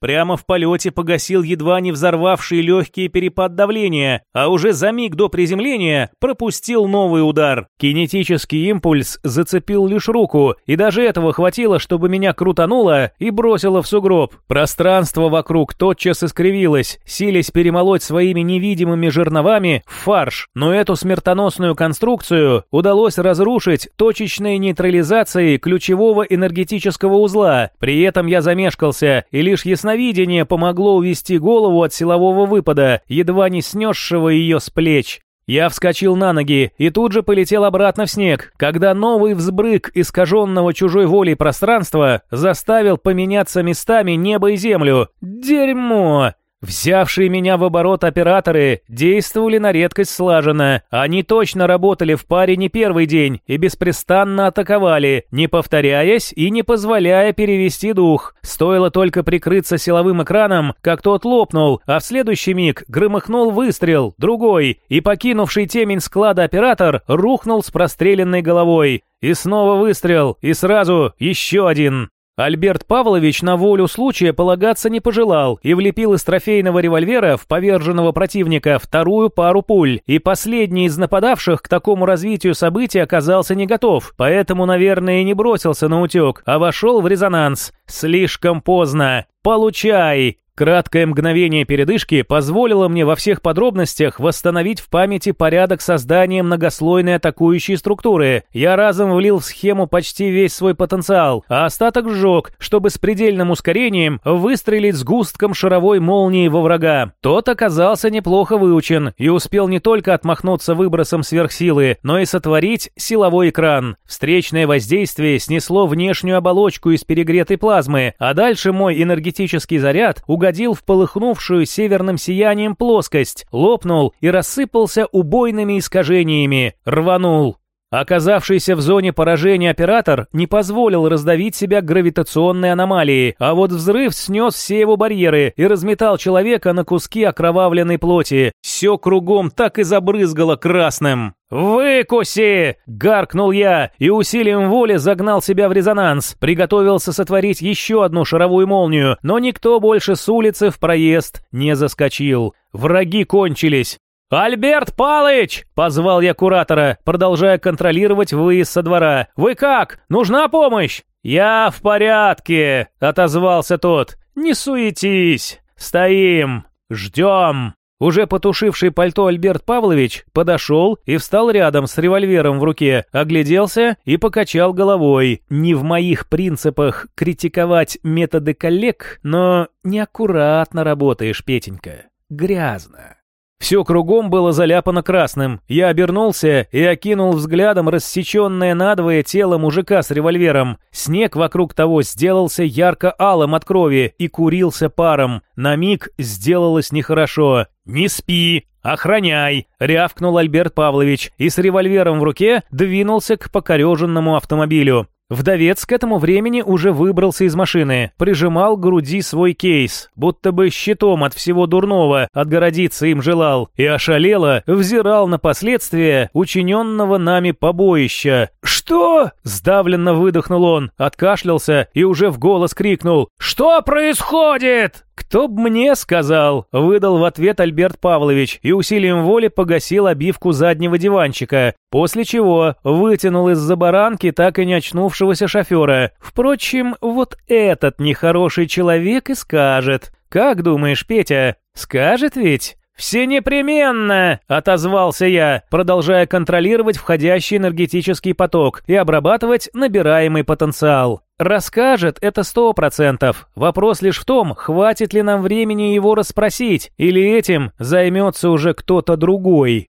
прямо в полете погасил едва не взорвавший легкий перепад давления, а уже за миг до приземления пропустил новый удар. Кинетический импульс зацепил лишь руку, и даже этого хватило, чтобы меня крутануло и бросило в сугроб. Пространство вокруг тотчас искривилось, сились перемолоть своими невидимыми жерновами фарш, но эту смертоносную конструкцию удалось разрушить точечной нейтрализацией ключевого энергетического узла. При этом я замешкался, и лишь ясновидение помогло увести голову от силового выпада, едва не снесшего ее с плеч. Я вскочил на ноги и тут же полетел обратно в снег, когда новый взбрык искаженного чужой волей пространства заставил поменяться местами небо и землю. Дерьмо! Взявшие меня в оборот операторы действовали на редкость слаженно. Они точно работали в паре не первый день и беспрестанно атаковали, не повторяясь и не позволяя перевести дух. Стоило только прикрыться силовым экраном, как тот лопнул, а в следующий миг громыхнул выстрел, другой, и покинувший темень склада оператор рухнул с простреленной головой. И снова выстрел, и сразу еще один. Альберт Павлович на волю случая полагаться не пожелал и влепил из трофейного револьвера в поверженного противника вторую пару пуль, и последний из нападавших к такому развитию событий оказался не готов, поэтому, наверное, и не бросился на утек, а вошел в резонанс. Слишком поздно. «Получай!» Краткое мгновение передышки позволило мне во всех подробностях восстановить в памяти порядок создания многослойной атакующей структуры. Я разом влил в схему почти весь свой потенциал, а остаток сжег, чтобы с предельным ускорением выстрелить с густком шаровой молнии во врага. Тот оказался неплохо выучен и успел не только отмахнуться выбросом сверхсилы, но и сотворить силовой экран. Встречное воздействие снесло внешнюю оболочку из перегретой плазмы, а дальше мой энергетический заряд угодил угодил в полыхнувшую северным сиянием плоскость, лопнул и рассыпался убойными искажениями, рванул. Оказавшийся в зоне поражения оператор не позволил раздавить себя гравитационной аномалией, а вот взрыв снес все его барьеры и разметал человека на куски окровавленной плоти. Все кругом так и забрызгало красным. «Выкуси!» — гаркнул я и усилием воли загнал себя в резонанс. Приготовился сотворить еще одну шаровую молнию, но никто больше с улицы в проезд не заскочил. Враги кончились. «Альберт Палыч!» — позвал я куратора, продолжая контролировать выезд со двора. «Вы как? Нужна помощь?» «Я в порядке!» — отозвался тот. «Не суетись! Стоим! Ждем!» Уже потушивший пальто Альберт Павлович подошел и встал рядом с револьвером в руке, огляделся и покачал головой. Не в моих принципах критиковать методы коллег, но неаккуратно работаешь, Петенька. Грязно. Все кругом было заляпано красным. Я обернулся и окинул взглядом рассеченное надвое тело мужика с револьвером. Снег вокруг того сделался ярко-алым от крови и курился паром. На миг сделалось нехорошо. «Не спи! Охраняй!» — рявкнул Альберт Павлович и с револьвером в руке двинулся к покореженному автомобилю. Вдовец к этому времени уже выбрался из машины, прижимал к груди свой кейс, будто бы щитом от всего дурного отгородиться им желал, и ошалело взирал на последствия учиненного нами побоища. «Что?» – сдавленно выдохнул он, откашлялся и уже в голос крикнул «Что происходит?» «Кто б мне сказал?» – выдал в ответ Альберт Павлович и усилием воли погасил обивку заднего диванчика, после чего вытянул из-за баранки так и не очнувшегося шофера. Впрочем, вот этот нехороший человек и скажет. «Как думаешь, Петя, скажет ведь?» «Все непременно!» – отозвался я, продолжая контролировать входящий энергетический поток и обрабатывать набираемый потенциал. Расскажет это сто процентов. Вопрос лишь в том, хватит ли нам времени его расспросить, или этим займется уже кто-то другой.